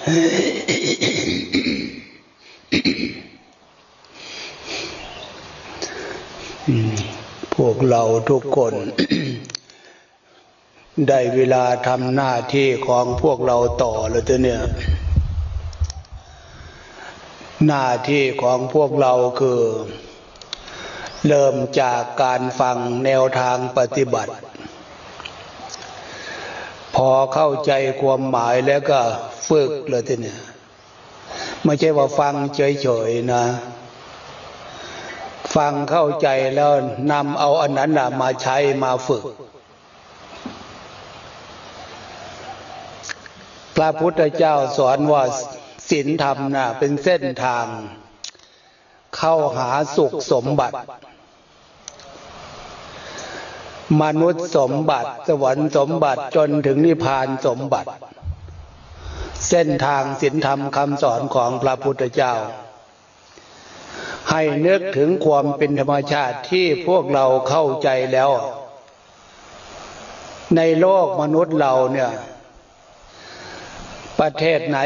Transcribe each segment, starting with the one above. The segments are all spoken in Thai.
พวกเราทุกคน ได้เวลาทำหน้าที่ของพวกเราต่อแล้วจ้ะเนี่ย หน้าที่ของพวกเราคือ เริ่มจากการฟังแนวทางปฏิบัติ พอเข้าใจความหมายแล้วก็ ฝึกเลยทีเนี่ยไม่ใช่ว่าฟังเฉยๆนะ ฟังเข้าใจแล้วนำเอาอันนั้นมาใช้มาฝึก พระพุทธเจ้าสอนว่าศีลธรรมนะเป็นเส้นทาง เข้าหาสุขสมบัติ มนุษย์สมบัติ สวรรค์สมบัติจนถึงนิพพานสมบัติ เส้นทางศีลธรรมคำสอนของพระพุทธเจ้า ให้นึกถึงความเป็นธรรมชาติที่พวกเราเข้าใจแล้ว ในโลกมนุษย์เราเนี่ย ประเทศไหน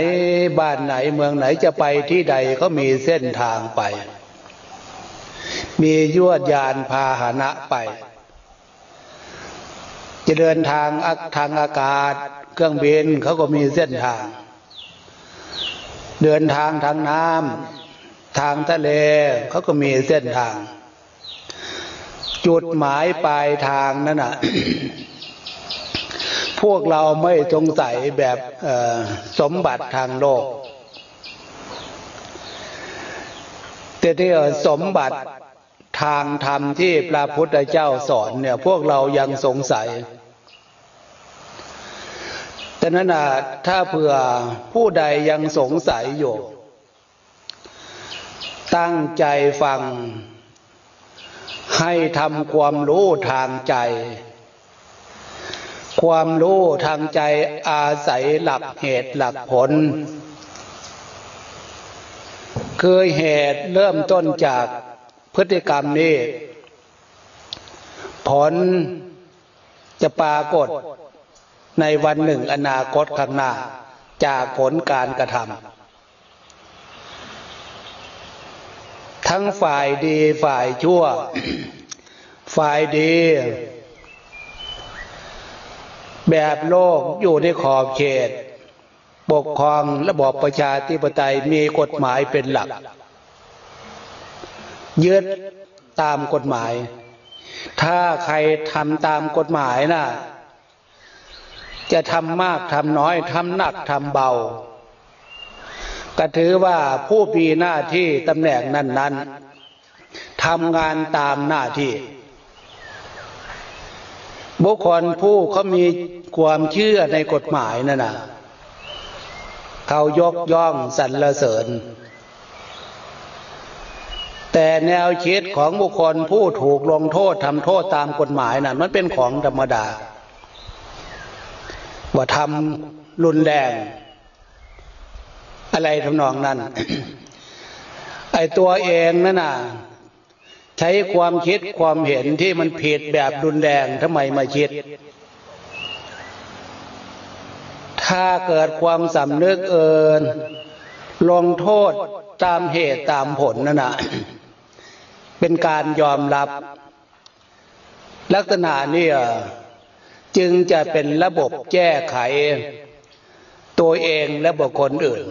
บ้านไหนเมืองไหนจะไปที่ใดก็มีเส้นทางไป มียวดยานพาหนะไปจะเดินทางทางอากาศ เครื่องบินเขาก็มีเส้นทาง เดินทางทางน้ำทางทะเลเขาก็มีเส้นทาง จุดหมายปลายทางนั่นน่ะพวกเราไม่สงสัยแบบสมบัติทางโลก แต่ที่สมบัติทางธรรมที่พระพุทธเจ้าสอนเนี่ย พวกเรายังสงสัย แต่นั้นถ้าเผื่อผู้ใดยังสงสัยอยู่ ตั้งใจฟัง ให้ทำความรู้ทางใจ ความรู้ทางใจอาศัยหลักเหตุหลักผล คือเหตุเริ่มต้นจากพฤติกรรมนี้ ผลจะปรากฏ ในวันหนึ่งอนาคตข้างหน้า จากผลการกระทำทั้งฝ่ายดีฝ่ายชั่ว ฝ่ายดี แบบโลกอยู่ในขอบเขต ปกครองระบอบประชาธิปไตยมีกฎหมายเป็นหลัก ยึดตามกฎหมาย ถ้าใครทำตามกฎหมายนะ่ะ จะทำมากทำน้อยทำหนักทำเบา ก็ถือว่าผู้มีหน้าที่ตำแหน่งนั้นๆทำงานตามหน้าที่ บุคคลผู้เขามีความเชื่อในกฎหมายนั่นนะเขายกย่องสรรเสริญ แต่แนวคิดของบุคคลผู้ถูกลงโทษทำโทษตามกฎหมายนะ่ะมันเป็นของธรรมดา ว่าทำรุนแรง อะไรทำนองนั้น ไอตัวเองนั่นน่ะ ใช้ความคิดความเห็นที่มันผิดแบบรุนแรงทำไมมาคิด ถ้าเกิดความสำนึกเอินลงโทษตามเหตุตามผลนั่นน่ะ เป็นการยอมรับ ลักษณะนี่ จึงจะเป็นระบบแก้ไขตัวเองและบุคคลอื่น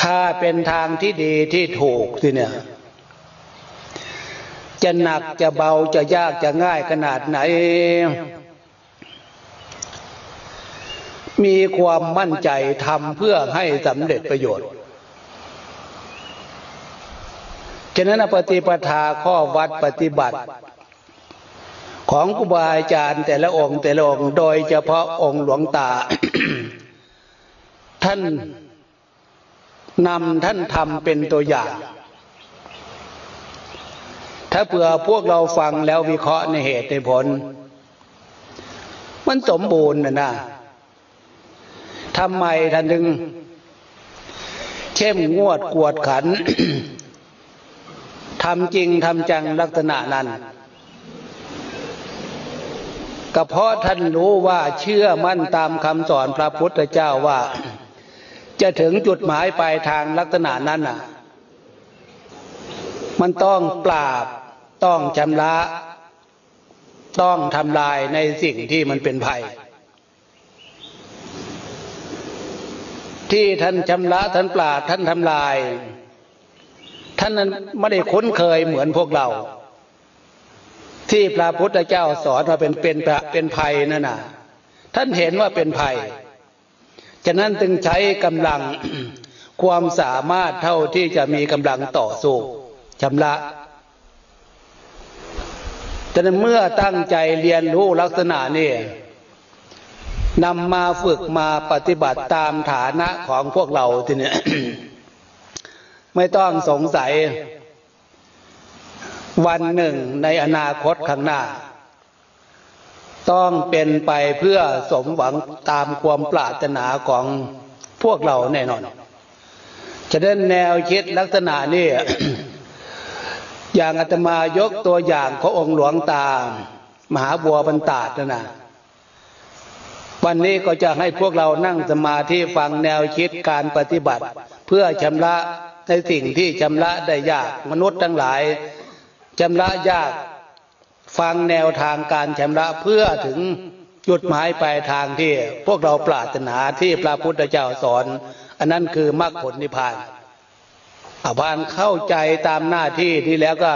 ถ้าเป็นทางที่ดีที่ถูกสิเนี่ย จะหนักจะเบาจะยากจะง่ายขนาดไหน มีความมั่นใจทำเพื่อให้สำเร็จประโยชน์ฉะนั้นปฏิปทาข้อวัดปฏิบัติ ของครูบาอาจารย์แต่ละองค์แต่ละองค์โดยเฉพาะองค์หลวงตา ท่านนำท่านทำเป็นตัวอย่าง ถ้าเผื่อพวกเราฟังแล้ววิเคราะห์ในเหตุในผล มันสมบูรณ์นะนะทำไมท่านถึงเข้มงวดกวดขันทำจริงทำจังลักษณะนั้น ก็เพราะท่านรู้ว่าเชื่อมั่นตามคำสอนพระพุทธเจ้าว่า จะถึงจุดหมายปลายทางลักษณะนั้นน่ะ มันต้องปราบต้องชำระ ต้องทำลายในสิ่งที่มันเป็นภัย ที่ท่านชำระท่านปราบท่านทำลาย ท่านนั้นไม่ได้คุ้นเคยเหมือนพวกเรา ที่พระพุทธเจ้าสอนว่าเป็นเป็นเป็นภัยนั่นน่ะ ท่านเห็นว่าเป็นภัย ฉะนั้นจึงใช้กำลังความสามารถเท่าที่จะมีกำลังต่อสู้ชำระฉะนั้นเมื่อตั้งใจเรียนรู้ลักษณะนี้นำมาฝึกมาปฏิบัติตามฐานะของพวกเราทีนี้ไม่ต้องสงสัย วันหนึ่งในอนาคตข้างหน้า ต้องเป็นไปเพื่อสมหวังตามความปรารถนาของพวกเราแน่นอนจะเดินแนวคิดลักษณะนี้อย่างอาตมายกตัวอย่างขององค์หลวงตา มหาบัวบรรดาดนะนะวันนี้ก็จะให้พวกเรานั่งสมาธิฟังแนวคิดการปฏิบัติ เพื่อชำระในสิ่งที่ชำระได้ยากมนุษย์ทั้งหลาย ชำระยากฟังแนวทางการชำระเพื่อถึงจุดหมายปลายทางที่พวกเราปรารถนาที่พระพุทธเจ้าสอน อันนั้นคือมรรคผลนิพพานอาบานเข้าใจตามหน้าที่ที่แล้วก็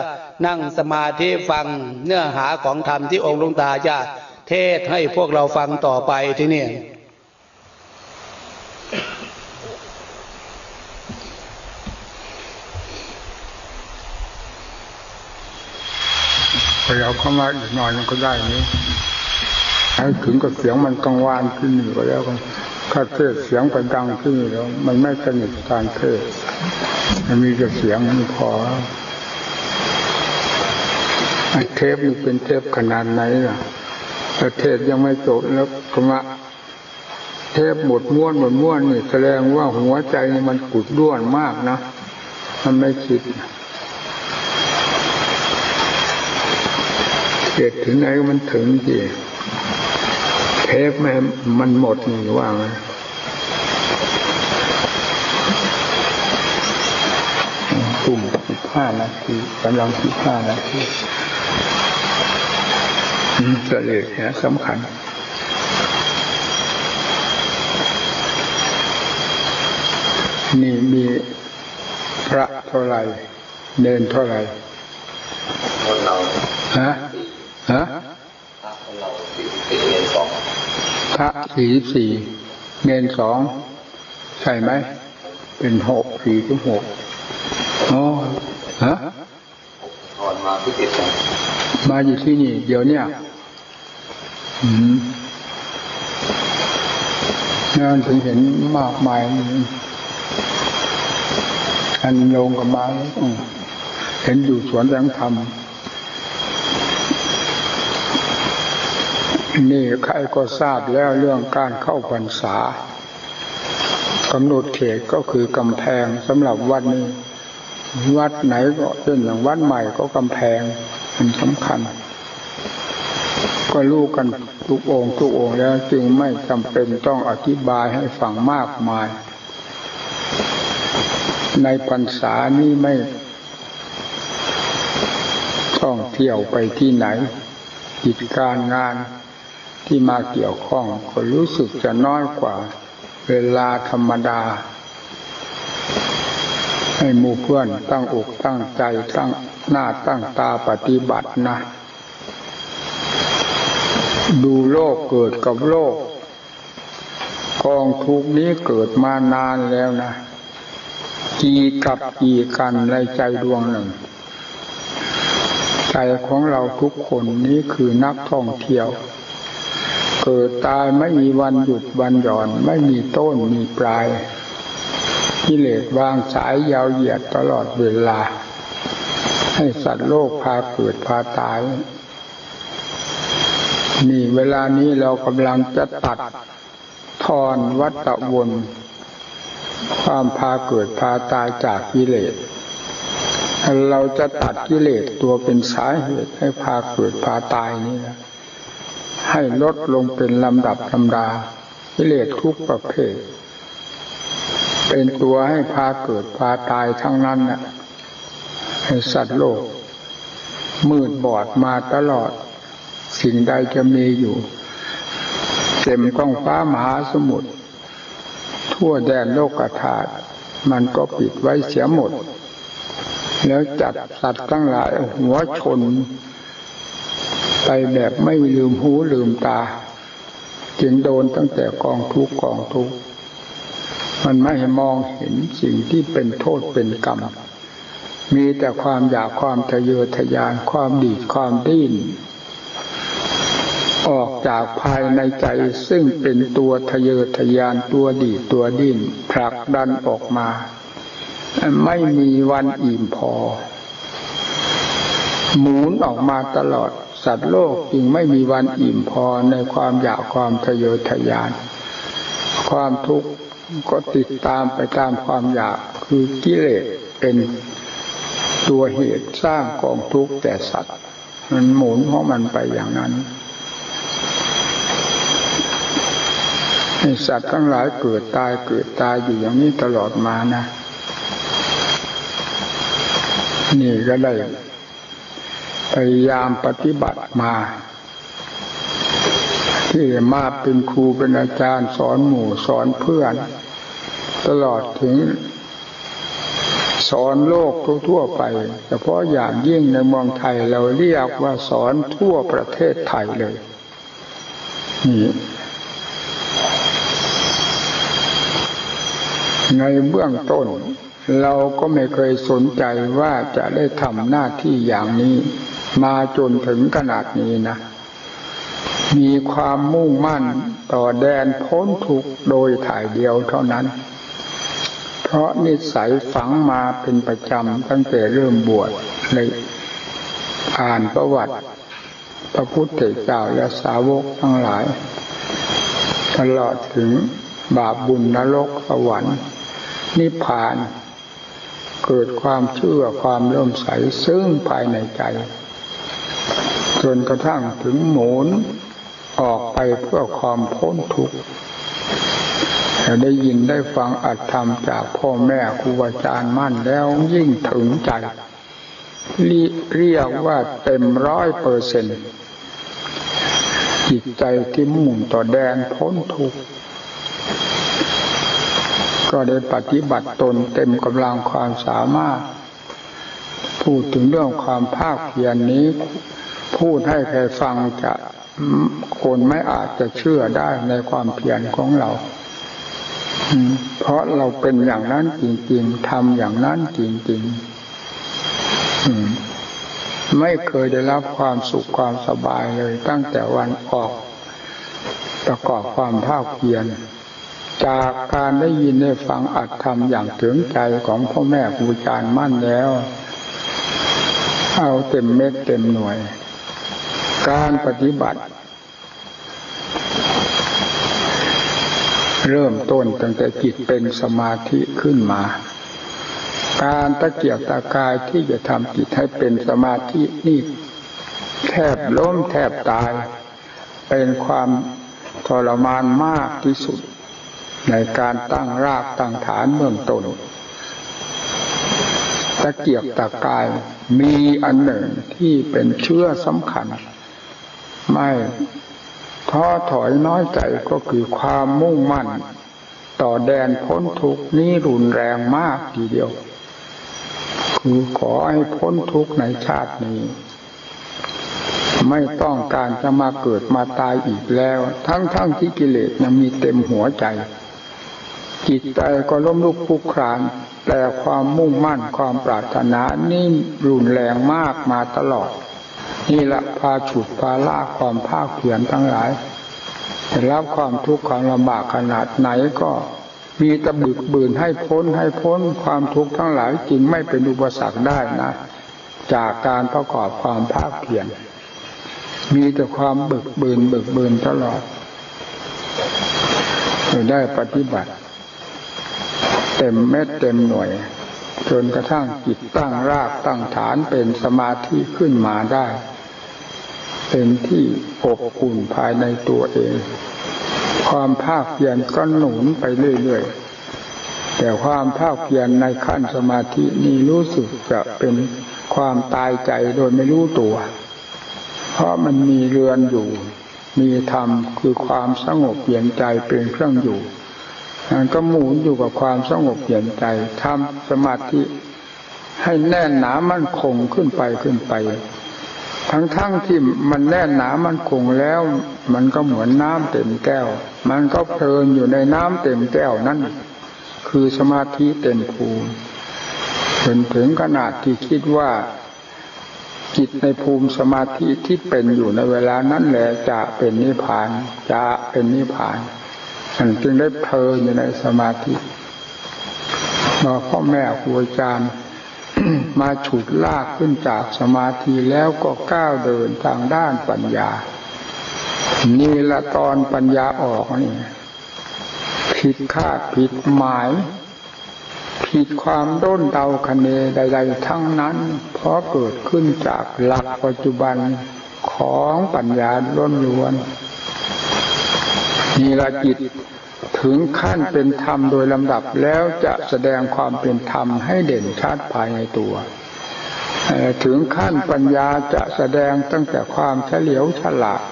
นั่งสมาธิฟังเนื้อหาของธรรมที่องค์ลุงตาจะเทศให้พวกเราฟังต่อไปที่นี่ พยายามเข้ามาอีกหน่อยมันก็ได้นี้ให้ถึงกับเสียงมันกังวานขึ้นอยู่ก็แล้วกันถ้าเทศเสียงไปดังขึ้นแล้ว มันไม่สนิทการเทศมันมีแต่เสียงมันพอเทปมันเป็นเทปขนาดไหนล่ะประเทศยังไม่จบแล้วก็มาเทปหมดม้วนหมดม้วนนี่แสดงว่าหัวใจมันกุดด้วนมากนะ มันไม่คิด เกิดถึงไหนมันถึงที่เทปแม่มันหมดนี่ว่าไงตุ่มสิบห้านาทีกำลังสิบห้านาทีเสลดเนี่ยสำคัญนี่มีพระเท่าไหร่เดินเท่าไหร่ฮะ ฮะพระสี่สี่เนนสองใช่ไหม เป็นหกสี่ถึงหกอ๋อฮะมาที่ติดมาอยู่ที่นี่ เดี๋ยวเนี้ยอืมงานถึงเห็นมากมายอันลงกับมาเห็นอยู่สวนแสงธรรม นี่ใครก็ทราบแล้วเรื่องการเข้าพรรษากำหนดเขตก็คือกำแพงสำหรับวัดนี้ วัดไหนก็เช่นอย่างวัดใหม่ก็กำแพงมันสำคัญ ก็รู้กันทุกองค์ทุกองค์แล้วจึงไม่จำเป็นต้องอธิบายให้ฟังมากมาย ในพรรษานี้ไม่ ต้องเที่ยวไปที่ไหนกิจการงาน ที่มาเกี่ยวข้องก็รู้สึกจะน้อยกว่า เวลาธรรมดา ให้หมู่เพื่อนตั้งอกตั้งใจตั้งหน้าตั้งตาปฏิบัตินะ ดูโลกเกิดกับโลก กองทุกนี้เกิดมานานแล้วนะกี่กับกี่กันในใจดวงหนึ่ง ใจของเราทุกคนนี้คือนักท่องเที่ยว เกิดตายไม่มีวันหยุดวันหย่อน ไม่มีต้นมีปลายกิเลสวางสายยาวเหยียดตลอดเวลา ให้สัตว์โลกพาเกิดพาตาย นี่เวลานี้เรากำลังจะตัดทอนวัตวนความพาเกิดพาตายจากกิเลส เราจะตัดกิเลสตัวเป็นสาเหตุให้พาเกิดพาตายนี่นะ ให้ลดลงเป็นลำดับลำดากิเลสทุกประเภท เป็นตัวให้พาเกิดพาตายทั้งนั้นน่ะให้สัตว์โลก มืดบอดมาตลอด สิ่งใดจะมีอยู่ เต็มท้องฟ้ามหาสมุทรทั่วแดนโลกธาตุมันก็ปิดไว้เสียหมด แล้วจัดสัตว์ทั้งหลายหัวชน ไปแบบไม่ลืมหูลืมตา จึงโดนตั้งแต่กองทุกกองทุกมันไม่มองเห็นสิ่งที่เป็นโทษเป็นกรรม มีแต่ความอยากความทะเยอทะยานความดีดความดิ้นออกจากภายในใจซึ่งเป็นตัวทะเยอทะยานตัวดีตัวดิ้นผลักดันออกมา ไม่มีวันอิ่มพอ หมุนออกมาตลอด สัตว์โลกจึงไม่มีวันอิ่มพอในความอยากความทะเยอทะยาน ความทุกข์ก็ติดตามไปตามความอยากคือกิเลสเป็นตัวเหตุสร้างกองทุกข์แต่สัตว์ มันหมุนเพราะมันไปอย่างนั้นสัตว์ทั้งหลายเกิดตายเกิดตายอยู่อย่างนี้ตลอดมานะ นี่ก็ได้ พยายามปฏิบัติมา ที่มาเป็นครูเป็นอาจารย์สอนหมู่สอนเพื่อน ตลอดถึงสอนโลกทั่วไป เฉพาะอย่างยิ่งในเมืองไทยเราเรียกว่าสอนทั่วประเทศไทยเลยนี่ในเบื้องต้น เราก็ไม่เคยสนใจว่าจะได้ทำหน้าที่อย่างนี้ มาจนถึงขนาดนี้นะ มีความมุ่งมั่นต่อแดนพ้นทุกโดยถ่ายเดียวเท่านั้น เพราะนิสัยฝังมาเป็นประจำตั้งแต่เริ่มบวชเลยอ่านประวัติ พระพุทธเจ้าและสาวกทั้งหลาย ตลอดถึงบาปบุญนรกสวรรค์ นิพพาน เกิดความเชื่อความเริ่มใสซึ่งภายในใจ จนกระทั่งถึงหมุนออกไปเพื่อความพ้นทุกข์ได้ยินได้ฟังอัตธรรมจากพ่อแม่ครูอาจารย์มั่นแล้วยิ่งถึงใจ เรียกว่าเต็มร้อยเปอร์เซ็นต์จิตใจที่มุ่งต่อแดนพ้นทุกข์ก็ได้ปฏิบัติตนเต็มกำลังความสามารถ พูดถึงเรื่องความภาคเพียรนนี้ พูดให้ใครฟังจะคนไม่อาจจะเชื่อได้ในความเพียรของเรา เพราะเราเป็นอย่างนั้นจริงๆทำอย่างนั้นจริงๆไม่เคยได้รับความสุขความสบายเลย ตั้งแต่วันออก ประกอบความภาคเพียรจากการได้ยินได้ฟังอัดทำอย่างถึงใจของพ่อแม่ครูอาจารย์มั่นแล้ว เอาเต็มเม็ดเต็มหน่วย การปฏิบัติ เริ่มต้นตั้งแต่จิตเป็นสมาธิขึ้นมา การตะเกียบตะกายที่จะทำจิตให้เป็นสมาธินี่แทบล้มแทบตาย เป็นความทรมานมากที่สุด ในการตั้งรากตั้งฐานเมืองต้นตะเกียบตะกายมีอันหนึ่งที่เป็นเชื่อสำคัญ ไม่ท้อถอยน้อยใจก็คือความมุ่งมั่น ต่อแดนพ้นทุกนี้รุนแรงมากทีเดียว คือขอให้พ้นทุกในชาตินี้ ไม่ต้องการจะมาเกิดมาตายอีกแล้ว ทั้งๆทที่กิเลสยังมีเต็มหัวใจ จิตใจก็ล้มลุกคลุกคลานแต่ความมุ่งมั่นความปรารถนานี่รุนแรงมากมาตลอด นี่ละพาฉุดพาลากความภาคเพียรทั้งหลายแต่รับความทุกข์ความลำบากขนาดไหนก็มีตะบึกบืนให้พ้นให้พ้นความทุกข์ทั้งหลายจริงไม่เป็นอุปสรรคได้นะ จากการประกอบความภาคเพียรมีแต่ความบึกบืนบึกบืนตลอดได้ปฏิบัติ เต็มเม็ดเต็มหน่วย จนกระทั่งจิตตั้งรากตั้งฐานเป็นสมาธิขึ้นมาได้ เป็นที่อบอุ่นภายในตัวเอง ความภาคเพียรก็หนุนไปเรื่อยๆ แต่ความภาคเพียรในขั้นสมาธินี้รู้สึกจะเป็นความตายใจโดยไม่รู้ตัว เพราะมันมีเรือนอยู่ มีธรรมคือความสงบเย็นใจเป็นเครื่องอยู่มันก็หมุนอยู่กับความสงบเย็นใจทำสมาธิให้แน่นหนามั่นคงขึ้นไปขึ้นไป ทั้งๆทที่มันแน่นหนามันคงแล้ว มันก็เหมือนน้ำเต็มแก้ว มันก็เพลินอยู่ในน้ำเต็มแก้วนั่นคือสมาธิเต็มภูมิจนถึงขนาดที่คิดว่าจิตในภูมิสมาธิที่เป็นอยู่ในเวลานั้นแหละจะเป็นนิพพาน จะเป็นนิพพานฉันจึงได้เพลินอยู่ในสมาธิมาพ่อแม่ครูอาจารย์ มาฉุดลากขึ้นจากสมาธิแล้วก็ก้าวเดินทางด้านปัญญา นี่ละตอนปัญญาออกนี่ผิดคาดผิดหมาย ผิดความด้นเดาคะเนใด ๆ ทั้งนั้น เพราะเกิดขึ้นจากหลักปัจจุบันของปัญญาล้นล้วนนี่ละจิต ถึงขั้นเป็นธรรมโดยลำดับแล้วจะแสดงความเป็นธรรมให้เด่นชัดภายในตัว ถึงขั้นปัญญาจะแสดงตั้งแต่ความเฉลียวฉลาด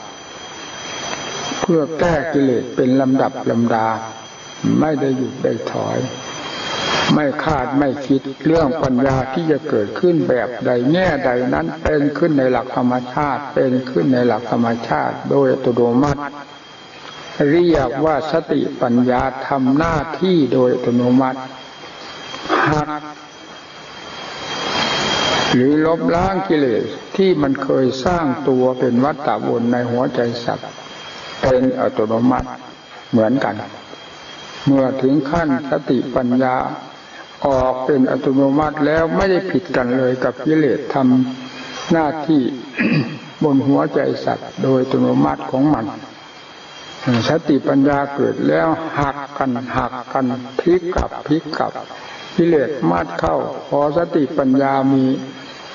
เพื่อแก้กิเลสเป็นลำดับลำดา ไม่ได้หยุดได้ถอย ไม่คาดไม่คิดเรื่องปัญญาที่จะเกิดขึ้นแบบใดแง่ใดนั้นเป็นขึ้นในหลักธรรมชาติ เป็นขึ้นในหลักธรรมชาติ โดยอัตโนมัติ เรียกว่าสติปัญญาทำหน้าที่โดยอัตโนมัติหักหรือลบล้างกิเลสที่มันเคยสร้างตัวเป็นวัฏฏะวนในหัวใจสัตว์เป็นอัตโนมัติเหมือนกัน เมื่อถึงขั้นสติปัญญาออกเป็นอัตโนมัติแล้วไม่ได้ผิดกันเลยกับกิเลสทำหน้าที่บนหัวใจสัตว์โดยอัตโนมัติของมัน สติปัญญาเกิดแล้วหักกันหักกันพลิกกลับพลิกกลับกิเลสมัดเข้า พอสติปัญญามี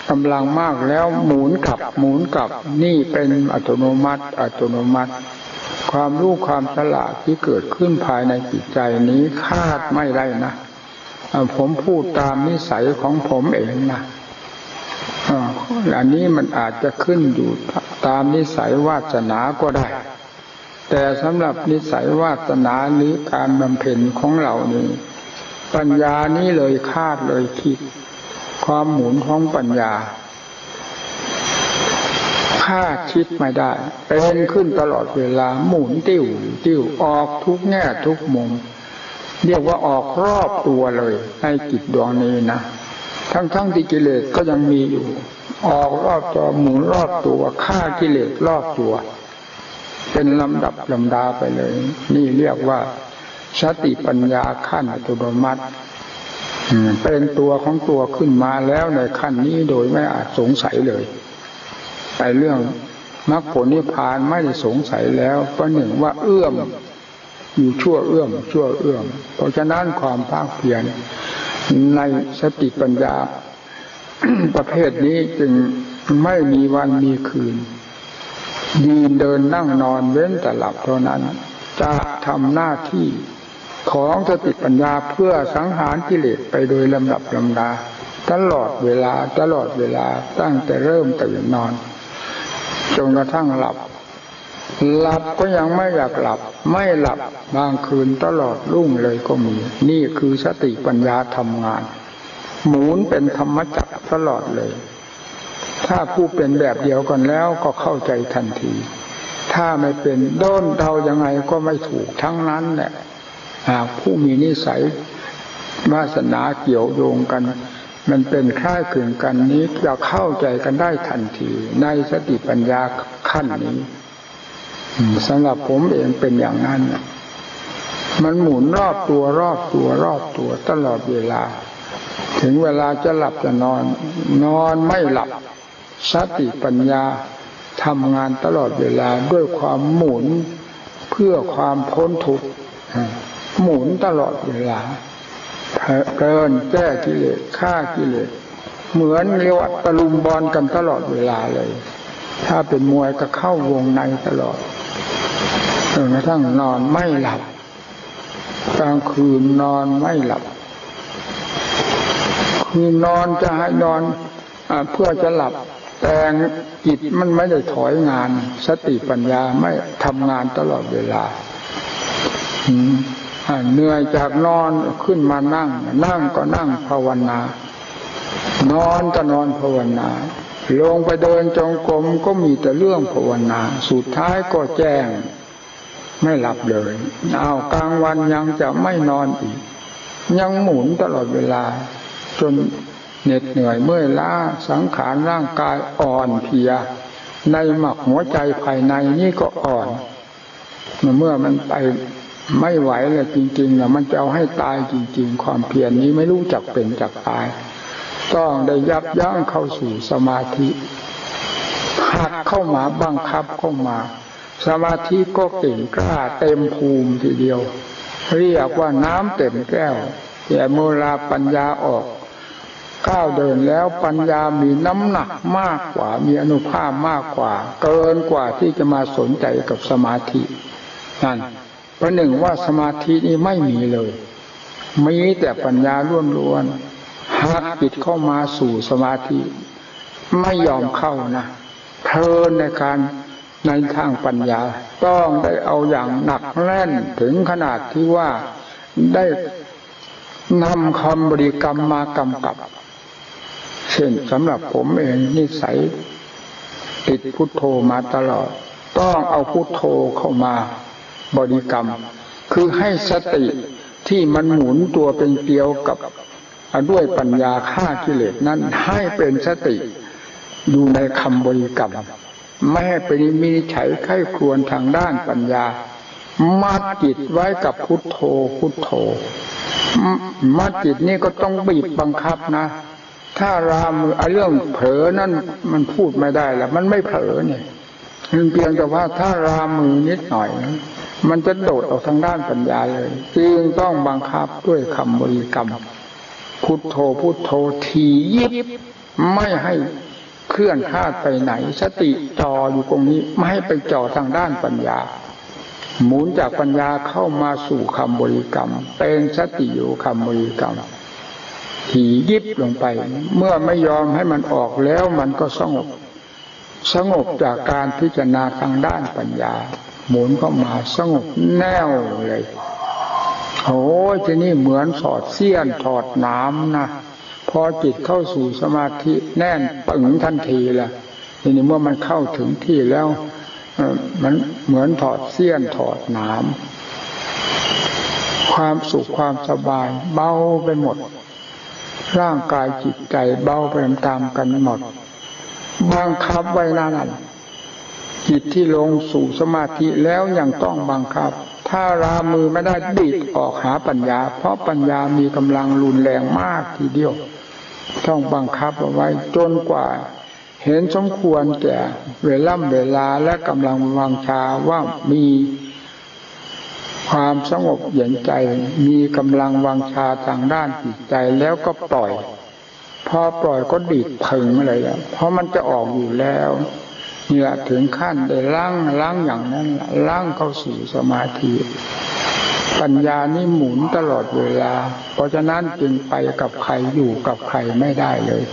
กำลังมากแล้วหมุนกลับหมุนกลับนี่เป็นอัตโนมัติอัตโนมัติ ความรู้ความฉลาดที่เกิดขึ้นภายในจิตใจนี้คาดไม่ได้นะผมพูดตามนิสัยของผมเองนะอันนี้มันอาจจะขึ้นอยู่ตามนิสัยวาสนาก็ได้ แต่สำหรับนิสัยวาสนาหรือการบำเพ็ญของเรานี่ปัญญานี้เลยคาดเลยคิด ความหมุนของปัญญาคาดคิดไม่ได้เป็นขึ้นตลอดเวลาหมุนติ้วติ้วออกทุกแง่ทุกมุมเรียกว่าออกรอบตัวเลยในจิตดวงนี้นะทั้งๆทที่กิเลสก็ยังมีอยู่ ออกรอบตัวหมุนรอบตัวฆ่ากิเลสรอบตัว เป็นลำดับลำดาไปเลย นี่เรียกว่าสติปัญญาขั้นอัตโนมัติเป็นตัวของตัวขึ้นมาแล้วในขั้นนี้โดยไม่อาจสงสัยเลยแต่เรื่องมรรคผลนิพพานไม่ได้สงสัยแล้วเพราะหนึ่งว่าเอื้อมอยู่ชั่วเอื้อมชั่วเอื้อม เพราะฉะนั้นความภาคเพียรในสติปัญญาประเภทนี้จึงไม่มีวันมีคืน ยืนเดินนั่งนอนเว้นแต่หลับเท่านั้น จะทำหน้าที่ของสติปัญญาเพื่อสังหารกิเลสไปโดยลำดับลำดา ตลอดเวลาตลอดเวลาตั้งแต่เริ่มตื่นนอนจนกระทั่งหลับ หลับก็ยังไม่อยากหลับ ไม่หลับบางคืนตลอดรุ่งเลยก็มี นี่คือสติปัญญาทำงาน หมุนเป็นธรรมจักรตลอดเลย ถ้าผู้เป็นแบบเดียวกันแล้วก็เข้าใจทันที ถ้าไม่เป็นโดนเดายังไงก็ไม่ถูกทั้งนั้นแหละหากผู้มีนิสัยวาสนาเกี่ยวโยงกัน มันเป็นคล้ายคลึงกันนี้จะเข้าใจกันได้ทันที ในสติปัญญาขั้นนี้สำหรับผมเองเป็นอย่างนั้นมันหมุนรอบตัวรอบตัวรอบตัวตลอดเวลา ถึงเวลาจะหลับจะนอน นอนไม่หลับ สติปัญญาทำงานตลอดเวลาด้วยความหมุนเพื่อความพ้นทุกข์หมุนตลอดเวลาเกินแก้กิเลสฆ่ากิเลสเหมือนเรียกว่าตะลุมบอลกันตลอดเวลาเลย ถ้าเป็นมวยก็เข้าวงในตลอดจนกระทั่งนอนไม่หลับกลางคืนนอนไม่หลับ คือนอนจะให้นอนอเพื่อจะหลับ แต่จิตมันไม่ได้ถอยงาน สติปัญญาไม่ทำงานตลอดเวลาเหนื่อยจากนอนขึ้นมานั่ง นั่งก็นั่งภาวนา นอนก็นอนภาวนา ลงไปเดินจงกรมก็มีแต่เรื่องภาวนา สุดท้ายก็แจ้ง ไม่หลับเลยเอากลางวันยังจะไม่นอนอีก ยังหมุนตลอดเวลา จน เหน็ดเหนื่อยเมื่อยล้าสังขารร่างกายอ่อนเพลีย ในหมักหัวใจภายในนี่ก็อ่อนเมื่อมันไปไม่ไหวเลยจริงๆนะมันจะเอาให้ตายจริง ๆ ความเพียรนนี้ไม่รู้จักเป็นจักตาย ต้องได้ยับยั้งเข้าสู่สมาธิหักเข้ามาบังคับเข้ามา สมาธิก็เก่งกล้าเต็มภูมิทีเดียว เรียกว่าน้ำเต็มแก้วแต่เมื่อลาปัญญาออก ก้าวเดินแล้วปัญญามีน้ำหนักมากกว่า มีอนุภาพมากกว่า เกินกว่าที่จะมาสนใจกับสมาธินั่นประหนึ่งว่าสมาธินี้ไม่มีเลย มีแต่ปัญญาล้วนๆหักจิตเข้ามาสู่สมาธิ ไม่ยอมเข้านะเพลินในการในทางปัญญา ต้องได้เอาอย่างหนักแน่นถึงขนาดที่ว่าได้นำคำบริกรรมมากำกับ เช่นสำหรับผมเองนิสัยติดพุทโธมาตลอด ต้องเอาพุทโธเข้ามาบริกรรม คือให้สติที่มันหมุนตัวเป็นเกลียวกับด้วยปัญญาฆ่ากิเลสนั้นให้เป็นสติอยู่ในคำบริกรรมไม่ให้เป็นมีใช้ไข้ครวนทางด้านปัญญามัดจิตไว้กับพุทโธพุทโธมัดจิตนี่ก็ต้องบีบบังคับนะ ถ้ารามเรื่องเผลอนั่นมันพูดไม่ได้ละมันไม่เผลอเนี่ยมันเพียงแต่ว่าถ้ารามือนิดหน่อยมันจะโดดออกทางด้านปัญญาเลยจึงต้องบังคับด้วยคำบริกรรมพุทโธพุทโธทียิบไม่ให้เคลื่อนคาดไปไหน สติจออยู่ตรงนี้ไม่ให้ไปจ่อทางด้านปัญญา หมุนจากปัญญาเข้ามาสู่คำบริกรรม เป็นสติอยู่คำบริกรรม ถี่ยิบลงไป เมื่อไม่ยอมให้มันออกแล้วมันก็สงบ สงบจากการพิจารณาทางด้านปัญญา หมุนเข้ามาสงบแน่วเลยโอ้ยทีนี้เหมือนสอดเสี้ยนถอดน้ำนะพอจิตเข้าสู่สมาธิแน่นปึงทันทีละทีนี้เมื่อมันเข้าถึงที่แล้วมันเหมือนถอดเสี้ยนถอดน้ำความสุขความสบายเบาไปหมด ร่างกายจิตใจเบาไปตามกันหมดบังคับไว้นั่นจิตที่ลงสู่สมาธิแล้วยังต้องบังคับ ถ้ารามือไม่ได้ดิดออกหาปัญญา เพราะปัญญามีกำลังรุนแรงมากทีเดียว ต้องบังคับเอาไว้จนกว่า เห็นสมควรแก่เวล่ำเวลาและกำลังวังชาว่ามี ความสงบเย็นใจมีกำลังวังชาทางด้านจิตใจแล้วก็ปล่อย พอปล่อยก็ดีดพึงอะไรอย่างเพราะมันจะออกอยู่แล้วเนี่ยถึงขั้นได้ล้างล้างอย่างนั้นล้างเข้าสู่สมาธิปัญญานี่หมุนตลอดเวลา เพราะฉะนั้นจึงไปกับใครอยู่กับใครไม่ได้เลย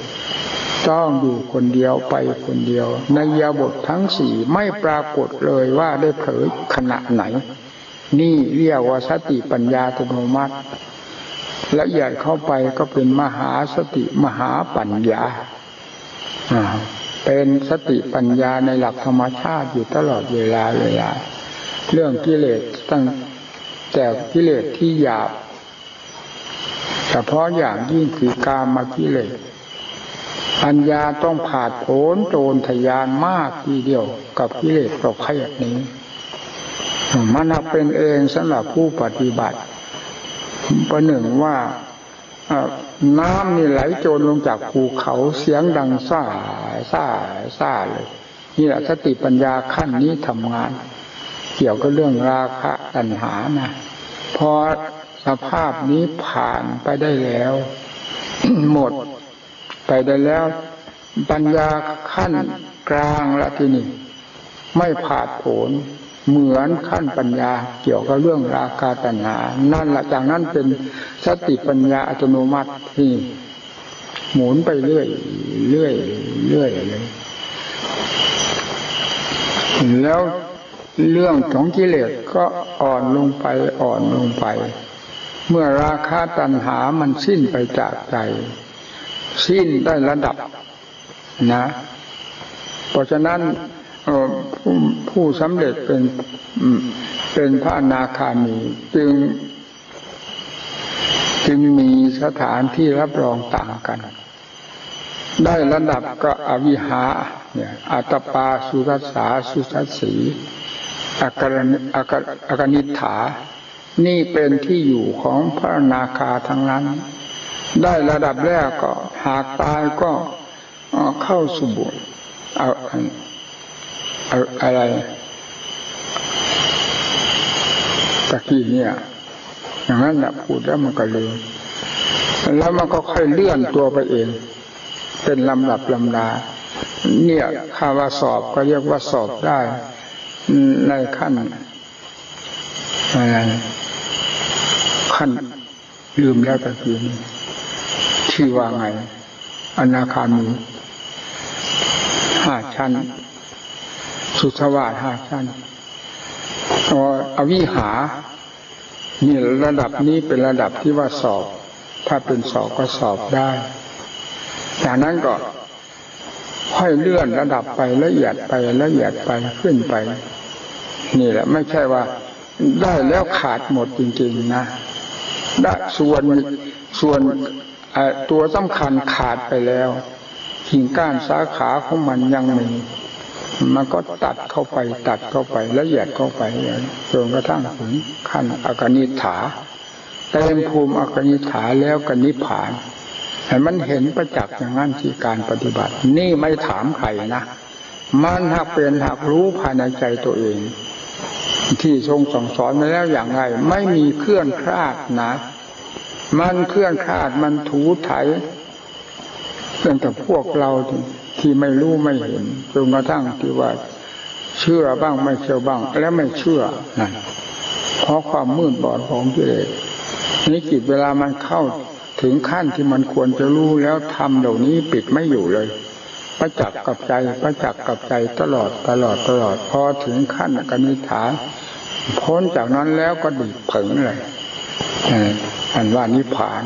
ต้องอยู่คนเดียวไปคนเดียว ในยาบททั้งสี่ไม่ปรากฏเลยว่าได้เผยขณะไหน นี่เรียกว่าสติปัญญาอัตโนมัติละเอียดเข้าไปก็เป็นมหาสติมหาปัญญา เป็นสติปัญญาในหลักธรรมชาติอยู่ตลอดเวลาเวลา เรื่องกิเลสตั้งแต่กิเลสที่หยาบเฉพาะอย่างยิ่งคือกามากิเลสปัญญาต้องผ่าโผนโจรทยานมากทีเดียวกับกิเลสประเภทนี้ มันเป็นเองสำหรับผู้ปฏิบัติประหนึ่งว่าน้ำนี่ไหลโจรลงจากภูเขาเสียงดังซ่าซ่าซ่าเลยนี่แหละสติปัญญาขั้นนี้ทำงาน เกี่ยวกับเรื่องราคะตัณหานะพอสภาพนี้ผ่านไปได้แล้ว หมดไปได้แล้ว ปัญญาขั้นกลางละที่นี่ไม่ผาดโผน เหมือนขั้นปัญญาเกี่ยวกับเรื่องราคาตัณหา นั่นแหละจากนั้นเป็นสติปัญญาอัตโนมัติที่หมุนไปเรื่อยเรื่อยเรื่อยเลยแล้วเรื่องของกิเลสก็อ่อนลงไปอ่อนลงไป เมื่อราคาตัณหามันสิ้นไปจากใจ สิ้นได้ระดับนะ เพราะฉะนั้น ผู้ผู้สำเร็จเป็นเป็นพระนาคามี จึง จึงมีสถานที่รับรองต่างกัน ได้ระดับก็อวิหา เนี่ยอัตปาสุรัสสาสุสัสสีอาการอาการนิฐา นี่เป็นที่อยู่ของพระนาคาทั้งนั้น ได้ระดับแรกก็หากตายก็เข้าสุบุเอา อะไรตะกี้เนี่ย อย่างนั้นแหละพูดแล้วมันก็ลืมแล้วมันก็ค่อยเลื่อนตัวไปเอง เป็นลำดับลำดา เนี่ยคาว่าสอบก็เรียกว่าสอบได้ ในขั้นอะไรขั้นลืมแล้วตะกี้นี้ชื่อว่าไงอนาคามีห้าชั้น สุทวาห้าชั้นอวิหานี่ระดับนี้เป็นระดับที่ว่าสอบ ถ้าเป็นสอบก็สอบได้จากนั้นก็ค่อยเลื่อนระดับไปละเอียดไปละเอียดไปขึ้นไป นี่แหละ ไม่ใช่ว่า ได้แล้วขาดหมดจริง ๆ นะได้ส่วนส่วนตัวสำคัญขาดไปแล้วกิ่งก้านสาขาของมันยังมี มันก็ตัดเข้าไป ตัดเข้าไปละเอียดเข้าไปจนกระทั่งถึงขั้นอกนิฐาเต็มภูมิอกนิฐาแล้วกนิพานแต่มันเห็นประจักษ์อย่างนั้นที่การปฏิบัติ นี่ไม่ถามใครนะมันหากเป็นหากรู้ภายในใจตัวเอง ที่ทรงสั่งสอนมาแล้วอย่างไร ไม่มีเคลื่อนคลาดนะ มันเคลื่อนคลาดมันถูไถตั้งแต่พวกเรา ที่ไม่รู้ไม่เห็นจนกระทั่งที่ว่าเชื่อบ้างไม่เชื่อบ้าง และไม่เชื่อนั่นเพราะความมืดบอดของกิเลสนี้จิตเวลามันเข้าถึงขั้นที่มันควรจะรู้แล้วทำเหล่านี้ปิดไม่อยู่เลย ประจักษ์กับใจประจักษ์กับใจตลอดตลอดตลอดพอถึงขั้นกนิฐาพ้นจากนั้นแล้วก็ดีผึงเลยอันว่านิพพาน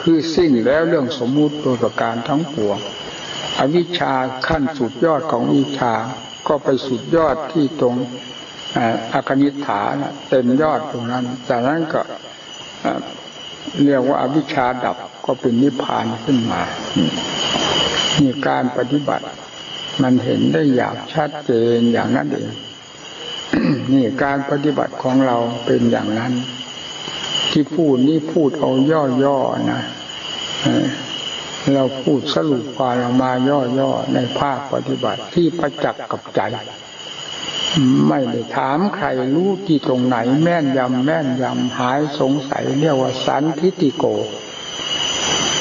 คือสิ้นแล้วเรื่องสมมุติตัวประการทั้งปวง อวิชชาขั้นสุดยอดของวิชา ก็ไปสุดยอดที่ตรงอาคณิฐานเต็มยอดตรงนั้น จากนั้นก็เรียกว่าอวิชชาดับก็เป็นนิพพานขึ้นมานี่การปฏิบัติ มันเห็นได้อย่างชัดเจนอย่างนั้นเองนี่การปฏิบัติของเราเป็นอย่างนั้น ที่พูดนี่พูดเอาย่อๆนะ เราพูดสรุปความออกมาย่อๆในภาคปฏิบัติที่ประจักษ์กับใจ ไม่ได้ถามใครรู้ที่ตรงไหน แม่นยำแม่นยำหายสงสัยเรียกว่าสันทิติโก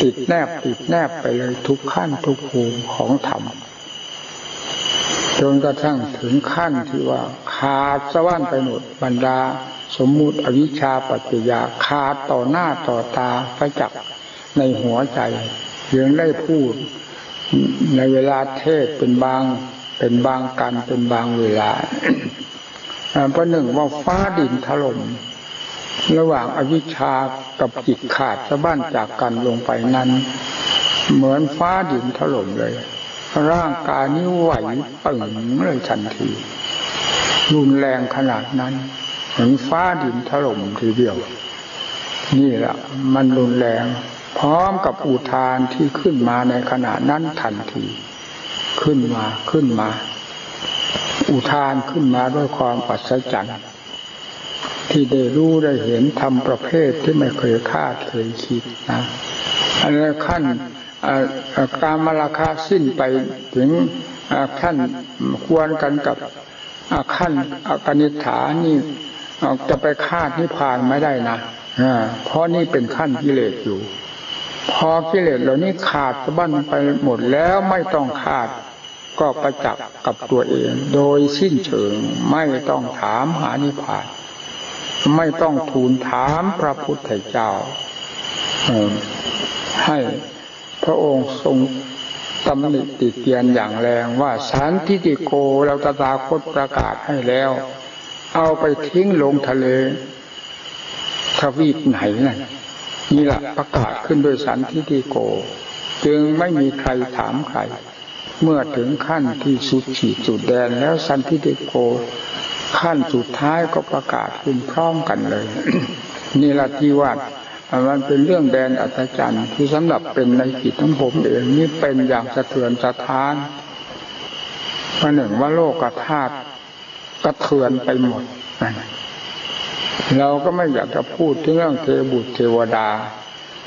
ติดแนบติดแนบไปเลยทุกขั้นทุกภูมิของธรรมจนกระทั่งถึงขั้นที่ว่าขาดสว่างไปหมดบรรดา สมมุติอวิชชาปัจจยาขาดต่อหน้าต่อตาประจักษ์ในหัวใจ ยังได้พูด ในเวลาเทศเป็นบาง เป็นบางกันเป็นบางเวลาประหนึ่งว่าฟ้าดินถล่มระหว่างอวิชชากับจิตขาดสะบ้านจากกันลงไปนั้น เหมือนฟ้าดินถล่มเลย ร่างกายนี้ไหวปึ่งเลยทันทีรุนแรงขนาดนั้นเหมือนฟ้าดินถล่มทีเดียว นี่แหละมันรุนแรง พร้อมกับอุทานที่ขึ้นมาในขณะนั้นทันที ขึ้นมาขึ้นมา อุทานขึ้นมาด้วยความปัศจรรย์ที่ได้รู้ได้เห็นทำประเภทที่ไม่เคยคาดเคยคิดนะอันนี้ขั้นการมาราคาสิ้นไปถึงขั้นควรกันกับขั้นอกนิฐานี่จะไปคาดนิพพานไม่ได้นะเพราะนี่เป็นขั้นกิเลสอยู่ พอกิเลสเหล่านี้ขาดสะบั้นไปหมดแล้วไม่ต้องขาดก็ประจักษ์กับตัวเอง โดยสิ้นเชิงไม่ต้องถามหานิพพาน ไม่ต้องทูลถามพระพุทธเจ้าให้พระองค์ทรงตำหนิติเตียนอย่างแรงว่าสารทิติโกเราตถาคตประกาศให้แล้ว เอาไปทิ้งลงทะเลทวีปไหนนั่น นี่แหละประกาศขึ้นโดยสันทิติโก จึงไม่มีใครถามใคร เมื่อถึงขั้นที่สุดขีดสุดแดนแล้วสันทิติโก ขั้นสุดท้ายก็ประกาศขึ้นพร้อมกันเลยนี่ละที่ว่ามันเป็นเรื่องแดนอัศจรรย์ที่สำหรับเป็นในจิตของผมเองนี่เป็นอย่างสะเทือนสะท้านประหนึ่งว่าโลกธาตุกระเทือนไปหมด เราก็ไม่อยากจะพูดถึงเรื่องเทบุตรเทวดา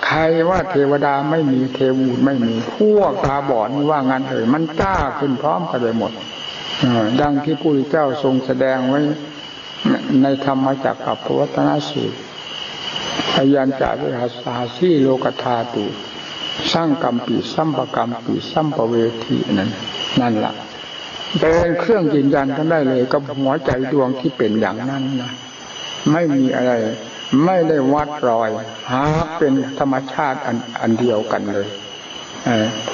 ใครว่าเทวดาไม่มีเทบุตรไม่มีพวกตาบอดนี่ว่างั้นเลยมันจ้าขึ้นพร้อมกันไปหมดดังที่พระพุทธเจ้าทรงแสดงไว้ในธรรมจักรกับพวัตนสูตรพยัญจะวิหาสาสีโลกธาตุสร้างกรรมปีสัมปกรรมปีสัมปเวทีนั้นนั่นละ่ะเป็นเครื่องยืนยันกันได้เลยกับหัวใจดวงที่เป็นอย่างนั้นนะ ไม่มีอะไร ไม่ได้วัดรอยหาเป็นธรรมชาติอันอันเดียวกันเลย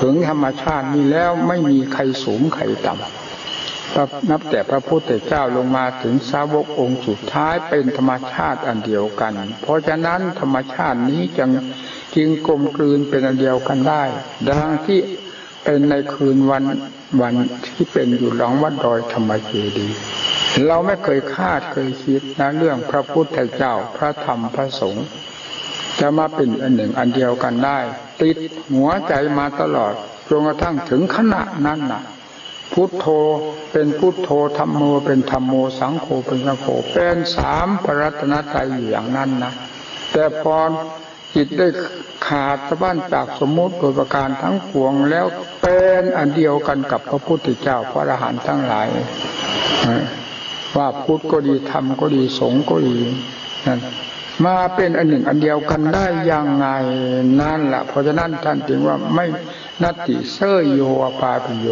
ถึงธรรมชาตินี้แล้วไม่มีใครสูงใครต่ำนับแต่พระพุทธเจ้าลงมาถึงสาวกองค์สุดท้ายเป็นธรรมชาติอันเดียวกัน เพราะฉะนั้นธรรมชาตินี้จึงจึงกลมกลืนเป็นอันเดียวกันได้ ดังที่เป็นในคืนวันวันที่เป็นอยู่หลังวัดดอยธรรมเจดี เราไม่เคยคาดเคยคิดนะเรื่องพระพุทธเจ้าพระธรรมพระสงฆ์จะมาเป็นอันหนึ่งอันเดียวกันได้ ติดหัวใจมาตลอดจนกระทั่งถึงขณะนั้นน่ะ พุทโธเป็นพุทโธธรรมโมเป็นธรรมโมสังโฆเป็นสังโฆเป็นสามพระรัตนตรัยอย่างนั้นนะแต่พอจิตได้ขาดสะบั้นจากสมมุติโดยประการทั้งปวงแล้วเป็นอันเดียวกันกับพระพุทธเจ้าพระอรหันต์ทั้งหลาย ว่าพุทธก็ดีธรรมก็ดีสงฆ์ก็ดีนั่นมาเป็นอันหนึ่งอันเดียวกันได้ยังไงนั่นแหละเพราะฉะนั้นท่านจึงว่าไม่นัตติเสยโยปาปิโย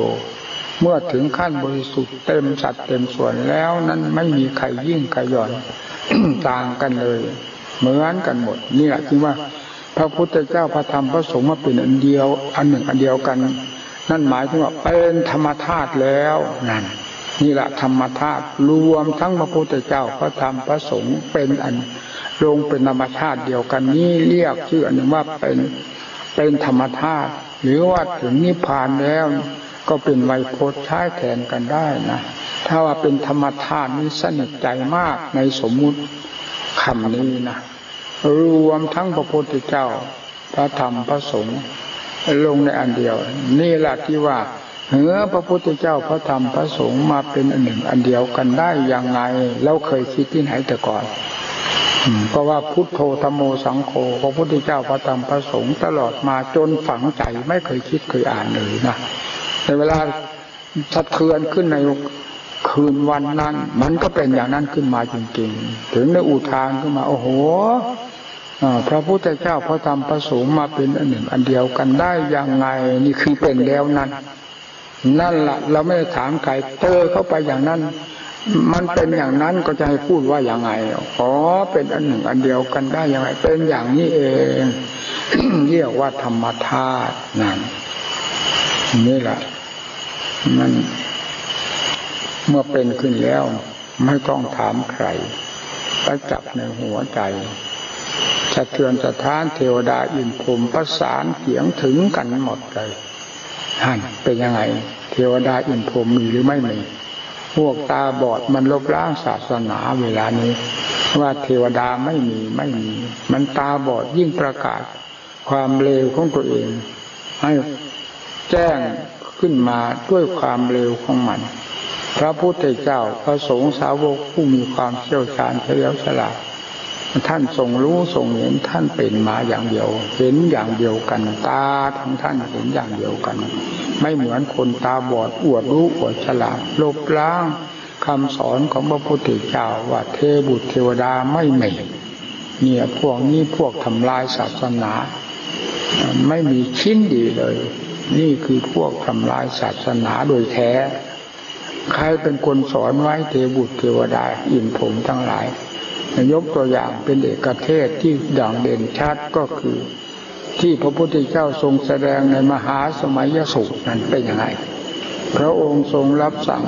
เมื่อถึงขั้นบริสุทธิ์เต็มสัดเต็มส่วนแล้วนั้นไม่มีใครยิ่งใครหย่อนต่างกันเลย เหมือนกันหมด นี่แหละที่ว่า พระพุทธเจ้าพระธรรมพระสงฆ์มาเป็นอันเดียว อันหนึ่งอันเดียวกัน นั่นหมายถึงว่าเป็นธรรมธาตุแล้วนั่น นี่แหละธรรมธาตุรวมทั้งพระพุทธเจ้าพระธรรมพระสงฆ์เป็นอันลงเป็นธรรมชาติเดียวกันนี้เรียกชื่ออันหนึ่งว่าเป็นเป็นธรรมธาตุหรือว่าถึงนิพพานแล้ว ก็เป็นไวยโพธใช้แทนกันได้นะถ้าว่าเป็นธรรมทานนี้สนิทใจมากในสมมุติคำนี้นะรวมทั้งพระพุทธเจ้า พระธรรมพระสงฆ์ลงในอันเดียว นี่แหละที่ว่า เหือพระพุทธเจ้าพระธรรมพระสงฆ์มาเป็นอันหนึ่งอันเดียวกันได้ยังไงเราเคยคิดที่ไหนแต่ก่อนเพราะว่าพุทโธธรรมโมสังโฆพระพุทธเจ้าพระธรรมพระสงฆ์ตลอดมาจนฝังใจไม่เคยคิดเคยอ่านเลยนะในเวลาสะเทือนขึ้นในคืนวันนั้น มันก็เป็นอย่างนั้นขึ้นมาจริงๆ ถึงได้อุทานขึ้นมา โอ้โหพระพุทธเจ้าพระธรรมพระสงฆ์มาเป็นอันหนึ่งอันเดียวกันได้ยังไงนี่คือเป็นแล้วนั้น นั่นละเราไม่ได้ถามใครเจอเข้าไปอย่างนั้น มันเป็นอย่างนั้นก็จะให้พูดว่าอย่างไงอ๋อเป็นอันหนึ่งอันเดียวกันได้ยังไง เป็นอย่างนี้เองเรียกว่าธรรมธาตุนั่นนี่แหละมันเมื่อเป็นขึ้นแล้ว ไม่ต้องถามใครประจับในหัวใจสะเทือนสะท้านเทวดาอินพรมประสานเสียงถึงกันหมดเลย ท่านเป็นยังไง เทวดาอินพรมมีหรือไม่มีพวกตาบอดมันลบล้างศาสนาเวลานี้ ว่าเทวดาไม่มีไม่มี มันตาบอดยิ่งประกาศ ความเลวของตัวเอง ให้แจ้งขึ้นมาด้วยความเร็วของมัน พระพุทธเจ้าพระสงฆ์สาวกผู้มีความเชี่ยวชาญเฉลียวฉลาด ท่านทรงรู้ทรงเห็นท่านเป็นมาอย่างเดียว เห็นอย่างเดียวกัน ตาทั้งท่านเห็นอย่างเดียวกัน ไม่เหมือนคนตาบอดอวดรู้อวดฉลาดลบล้างคำสอนของพระพุทธเจ้าว่าเทบุตรเทวดาไม่เหม่เนี่ยพวกนี้พวกทำลายศาสนา ไม่มีชิ้นดีเลย นี่คือพวกทำลายศาสนาโดยแท้ ใครเป็นคนสอนไว้เทบุตรเทวดาอินผมทั้งหลาย ยกตัวอย่างเป็นเอกเทศที่ด่างเด่นชัดก็คือ ที่พระพุทธเจ้าทรงแสดงในมหาสมัยสูตรนั้นเป็นยังไง พระองค์ทรงรับสั่ง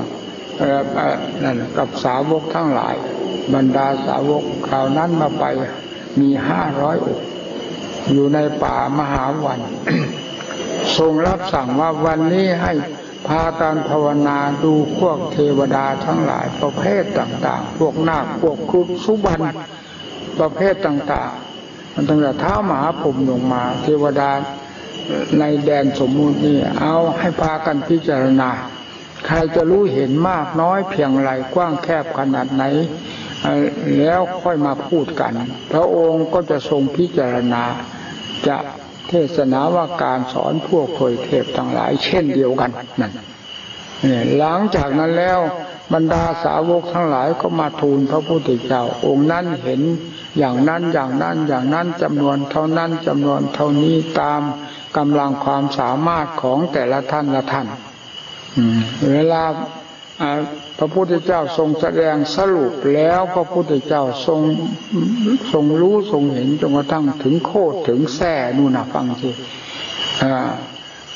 นั่นกับสาวกทั้งหลาย บรรดาสาวกคราวนั้นมาไปมีห้าร้อยอกอยู่ในป่ามหาวัน ทรงรับสั่งว่าวันนี้ให้ พาการภาวนาดูพวกเทวดาทั้งหลายประเภทต่างๆ พวกนาคพวกครุฑสุบันประเภทต่างๆ มันตั้งแต่เท้ามหาผมลงมา เทวดาในแดนสมมุตินี่เอาให้พากันพิจารณา ใครจะรู้เห็นมากน้อยเพียงไรกว้างแคบขนาดไหน แล้วค่อยมาพูดกัน พระองค์ก็จะทรงพิจารณาจะ เทศนาว่าการสอนพวกเผยเทพทั้งหลาย เช่นเดียวกันนั่นเนี่ยหลังจากนั้นแล้วบรรดาสาวกทั้งหลายก็มาทูลพระพุทธเจ้าองค์นั้นเห็นอย่างนั้นอย่างนั้นอย่างนั้นจำนวนเท่านั้นจำนวนเท่านี้ตามกำลังความสามารถของแต่ละท่านละท่านเวลา พระพุทธเจ้าทรงแสดงสรุปแล้วพระพุทธเจ้าทรงทรงรู้ทรงเห็นจนกระทั่งถึงโคตรถึงแท่นู่นนะฟังสิ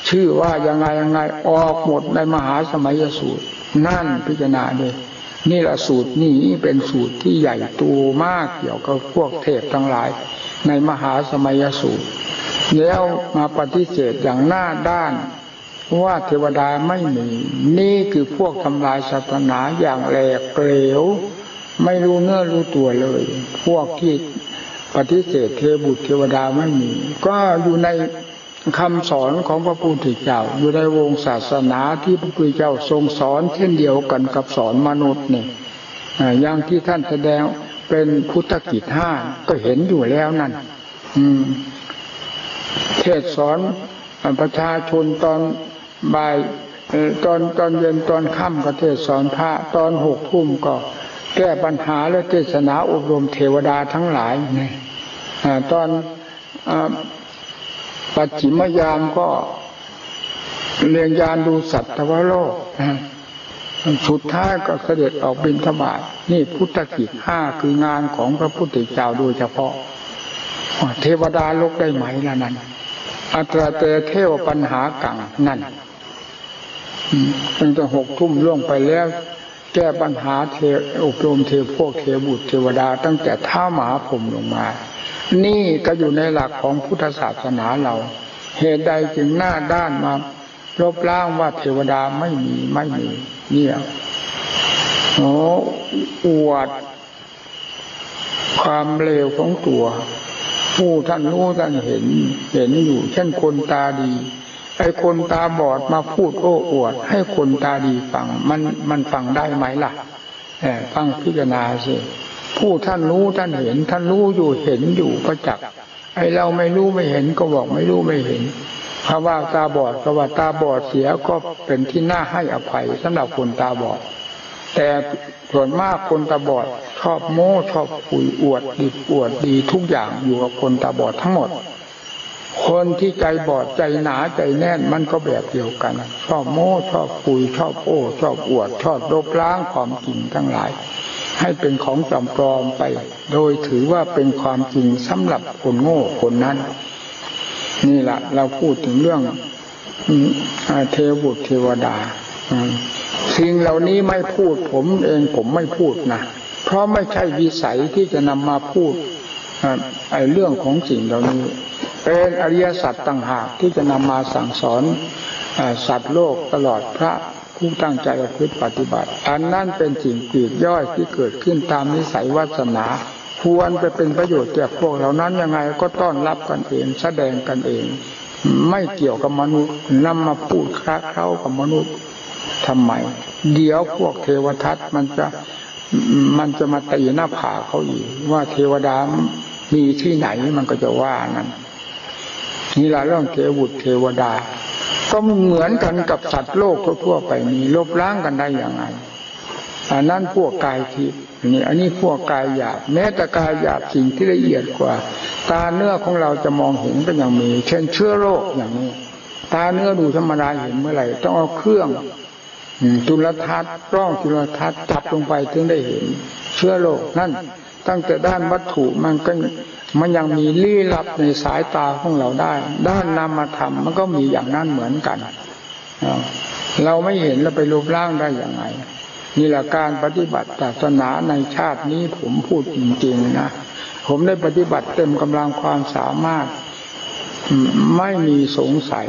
ชื่อว่ายังไงยังไงออกหมดในมหาสมัยสูตร นั่นพิจารณาเลยนี่แหละสูตรนี้เป็นสูตรที่ใหญ่โตมากเกี่ยวกับพวกเทพทั้งหลาย ในมหาสมัยสูตร แล้วมาปฏิเสธอย่างหน้าด้าน ว่าเทวดาไม่มี นี่คือพวกทำลายศาสนาอย่างแหลกเกลว ไม่รู้เนื้อรู้ตัวเลย พวกที่ปฏิเสธเทบุตรเทวดาไม่มี ก็อยู่ในคำสอนของพระพุทธเจ้า อยู่ในวงศาสนาที่พระพุทธเจ้าทรงสอน เช่นเดียวกันกับสอนมนุษย์เนี่ยอย่างที่ท่านแสดงเป็นพุทธกิจห้าก็เห็นอยู่แล้วนั่น อืม เทศสอนประชาชนตอน บ่ายตอนตอนเย็นตอนค่ำก็เทศสอนพระตอนหกทุ่มก็ แก้ปัญหาและเทศนาอบรมเทวดาทั้งหลายนี่ตอนปัจฉิมยามก็เรียนยานดูสัตว์ทวโลกสุดท้ายก็เสด็จออกบินธบาตนี่พุทธกิจห้าคืองานของพระพุทธเจ้าโดยเฉพาะ เทวดาลกได้ไหมล่ะนั้น อัตราเตเทวปัญหากังนั่น ตั้งแต่หกทุ่มล่วงไปแล้ว แก้ปัญหาเทอบรมเทพวกเทบุตรเทวดา ตั้งแต่ท้าหมาผมลงมา นี่ก็อยู่ในหลักของพุทธศาสนาเรา เหตุใดจึงหน้าด้านมาลบล้างว่าเทวดาไม่มีไม่มีเนี่ยโอ้อวด ความเลวของตัว ผู้ท่านรู้ท่านเห็น เห็นอยู่ เช่นคนตาดี ไอ้คนตาบอดมาพูดโอ้อวด ให้คนตาดีฟัง มันมันฟังได้ไหมล่ะแอบฟังพิจารณาสิผู้ท่านรู้ท่านเห็น ท่านรู้อยู่เห็นอยู่ประจักษ์ไอ้เราไม่รู้ไม่เห็นก็บอกไม่รู้ไม่เห็นเพราะว่าตาบอดก็ว่าตาบอดเสียก็เป็นที่น่าให้อภัยสำหรับคนตาบอด แต่ส่วนมากคนตาบอดชอบโม้ชอบคุยอวดดีอวดดีทุกอย่างอยู่กับคนตาบอดทั้งหมด คนที่ใจบอดใจหนาใจแน่นมันก็แบบเดียวกัน ชอบโม้ชอบคุยชอบโอ้ชอบอวด ชอบลบล้างความจริงทั้งหลาย ให้เป็นของจำปลอมไป โดยถือว่าเป็นความจริงสำหรับคนโง่คนนั้น นี่แหละเราพูดถึงเรื่องเทวุตรเทวดาสิ่งเหล่านี้ไม่พูดผมเองผมไม่พูดนะเพราะไม่ใช่วิสัยที่จะนำมาพูดไอ้เรื่องของสิ่งเหล่านี้ เป็นอริยสัจต่างหากที่จะนำมาสั่งสอนสัตว์โลกตลอดพระผู้ตั้งใจประพฤติปฏิบัติ อันนั้นเป็นสิ่งปีกย่อยที่เกิดขึ้นตามนิสัยวาสนาควรไปเป็นประโยชน์แก่พวกเหล่านั้นยังไงก็ต้อนรับกันเองแสดงกันเอง ไม่เกี่ยวกับมนุษย์นำมาพูดคราเข้ากับมนุษย์ทำไม เดี๋ยวพวกเทวทัตมันจะมันจะมาตีหน้าผาเขาอีกว่าเทวดามีที่ไหนมันก็จะว่านั้น นี่แหละเรื่องเทวุตเทวดา ก็เหมือนกันกับสัตว์โลกทั่วไปมีลบล้างกันได้อย่างไรอันนั้นพวกกายทิพย์นี่อันนี้พวกกายหยาบแม้แต่กายหยาบสิ่งที่ละเอียดกว่า ตาเนื้อของเราจะมองเห็นก็ยังมี เช่นเชื้อโรคอย่างนี้ ตาเนื้อดูธรรมดาเห็นเมื่อไหร่ต้องเอาเครื่องจุลทรรศน์ร่องจุลทรรศน์จับลงไปถึงได้เห็น เชื้อโรคนั่นตั้งแต่ด้านวัตถุมันก็ มันยังมีลี้ลับในสายตาของเราได้ ด้านนามธรรมมันก็มีอย่างนั้นเหมือนกันเราไม่เห็นเราไปรูปร่างได้อย่างไรนี่แหละการปฏิบัติศาสนาในชาตินี้ผมพูดจริงๆนะผมได้ปฏิบัติเต็มกำลังความสามารถ ไม่มีสงสัย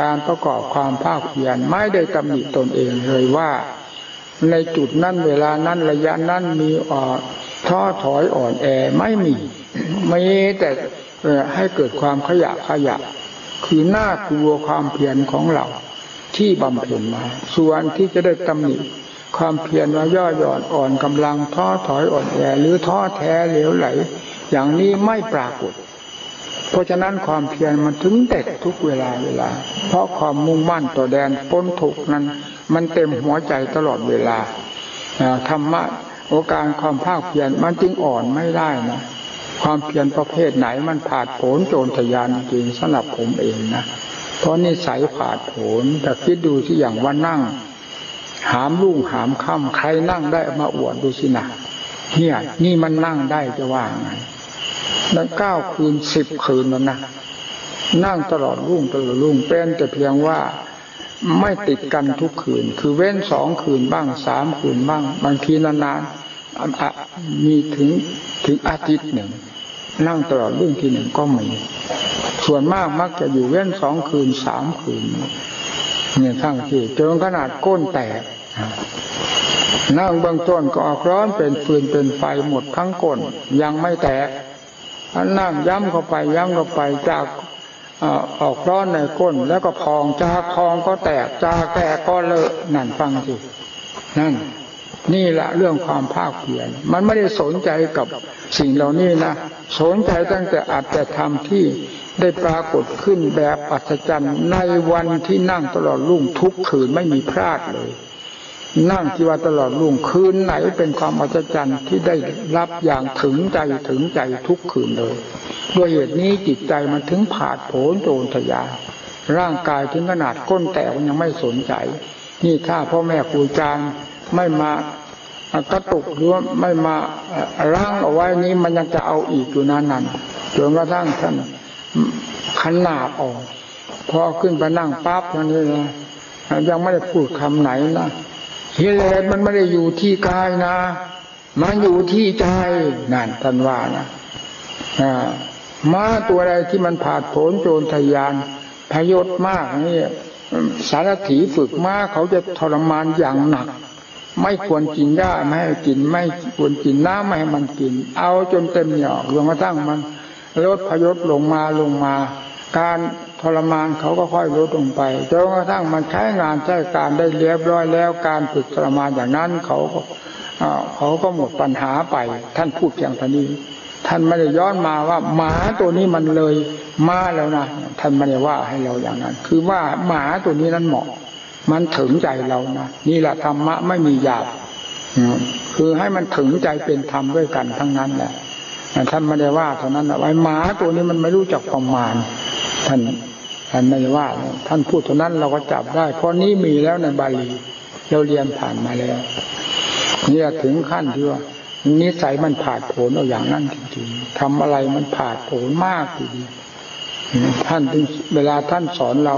การประกอบความภาคเพียรไม่ได้ตำหนิตนเองเลยว่า ในจุดนั้นเวลานั้นระยะนั้นมีอ่อท้อถอยอ่อนแอไม่มี ม่แต่ให้เกิดความขยะขยะ คือหน้ากลัวความเพียรของเราที่บำเพ็ญมา ส่วนที่จะได้ตำหนิความเพียรว่าย่อหย่อนอ่อนกำลังท้อถอยอ่อนแอหรือท้อแท้เหลวไหล อย่างนี้ไม่ปรากฏ เพราะฉะนั้นความเพียรมันถึงเด็ดทุกเวลาเวลา เพราะความมุ่งมั่นต่อแดนพ้นทุกนั้น มันเต็มหัวใจตลอดเวลาธรรมะโอกาสความภาคเพียรมันจึงอ่อนไม่ได้นะ ความเพียรประเภทไหนมันผาดโผนโจรทยานจริงสำหรับผมเองนะเพราะนิสัยผาดโผนแต่คิดดูที่อย่างว่านั่ง หามลุ่งหามค่ำใครนั่งได้มาอวดดูสินะเนี่ยนี่มันนั่งได้จะว่าไงนั่งเก้าคืนสิบคืนแล้วนะนั่งตลอดรุ่งตลอดรุ่งเป็นแต่เพียงว่าไม่ติดกันทุกคืน คือเว้นสองคืนบ้างสามคืนบ้าง บางทีนานๆมีถึงถึงอาทิตย์หนึ่ง นั่งตลอดรุ่งที่หนึ่งก็มีส่วนมากมักจะอยู่เว้นสองคืนสามคืนเนี่ยทั้งที่จนขนาดก้นแตกนั่งเบื้องต้นก็ออกร้อนเป็นฟืนเป็นไฟหมดทั้งก้นยังไม่แตกนั่งย้ำเข้าไปย้ำเข้าไปจากออกร้อนในก้น แล้วก็พองจากพองก็แตกจากแตกก็เลอะนั่นฟังสินั่น นี่แหละเรื่องความภาคเพียรมันไม่ได้สนใจกับสิ่งเหล่านี้นะสนใจตั้งแต่อาจจะทำที่ได้ปรากฏขึ้นแบบอัศจรรย์ในวันที่นั่งตลอดรุ่งทุกคืนไม่มีพลาดเลย นั่งที่ว่าตลอดรุ่งคืนไหนเป็นความอัศจรรย์ที่ได้รับอย่างถึงใจถึงใจทุกคืนเลยด้วยเหตุนี้จิตใจมันถึงผาดโผนโจรทยา ร่างกายถึงขนาดก้นแตกยังไม่สนใจ นี่ถ้าพ่อแม่ครูอาจารย์ ไม่มากระตุกหรือไม่มาร่างเอาไว้นี้มันยังจะเอาอีกอยู่นานนจนกระทั่งท่านขนหนาออกพอขึ้นไปนั่งปั๊บนั่นนี่นะยังไม่ได้พูดคำไหนนะฮิเลสมันไม่ได้อยู่ที่กายนะ มันอยู่ที่ใจนั่นท่านว่านะมาตัวใดที่มันผาดโผนโจรทยานพยศมากนี่สารถีฝึกมาเขาจะทรมานอย่างหนัก ไม่ควรกินหญ้าไม่ให้กินไม่ควรกินน้ำไม่ให้มันกิน เอาจนเต็มหยอกรวมกระทั่งมันลดพยศลงมาลงมา การทรมานเขาก็ค่อยลดลงไปจนกระทั่งมันใช้งานใช้การได้เรียบร้อยแล้วการฝึกทรมานอย่างนั้นเขาก็เขาก็หมดปัญหาไป ท่านพูดเพียงเท่านี้ ท่านไม่ได้ย้อนมาว่าหมาตัวนี้มันเลยมาแล้วนะท่านไม่ได้ว่าให้เราอย่างนั้น คือว่าหมาตัวนี้นั้นเหมาะ มันถึงใจเรานะนี่แหละธรรมะไม่มีหยาบคือให้มันถึงใจเป็นธรรมด้วยกันทั้งนั้นแหละท่านไม่ได้ว่าเท่านั้นไอ้หมาตัวนี้มันไม่รู้จักประมาณ ท่านท่านไม่ได้ว่า ท่านพูดเท่านั้นเราก็จับได้เพราะนี้มีแล้วในบาลีเราเรียนผ่านมาแล้วนี่ถึงขั้นที่ว่านิสัยมันผาดโผนเอาอย่างนั้นจริงๆทำอะไรมันผาดโผนมากทีเดียวท่านเวลาท่านสอนเรา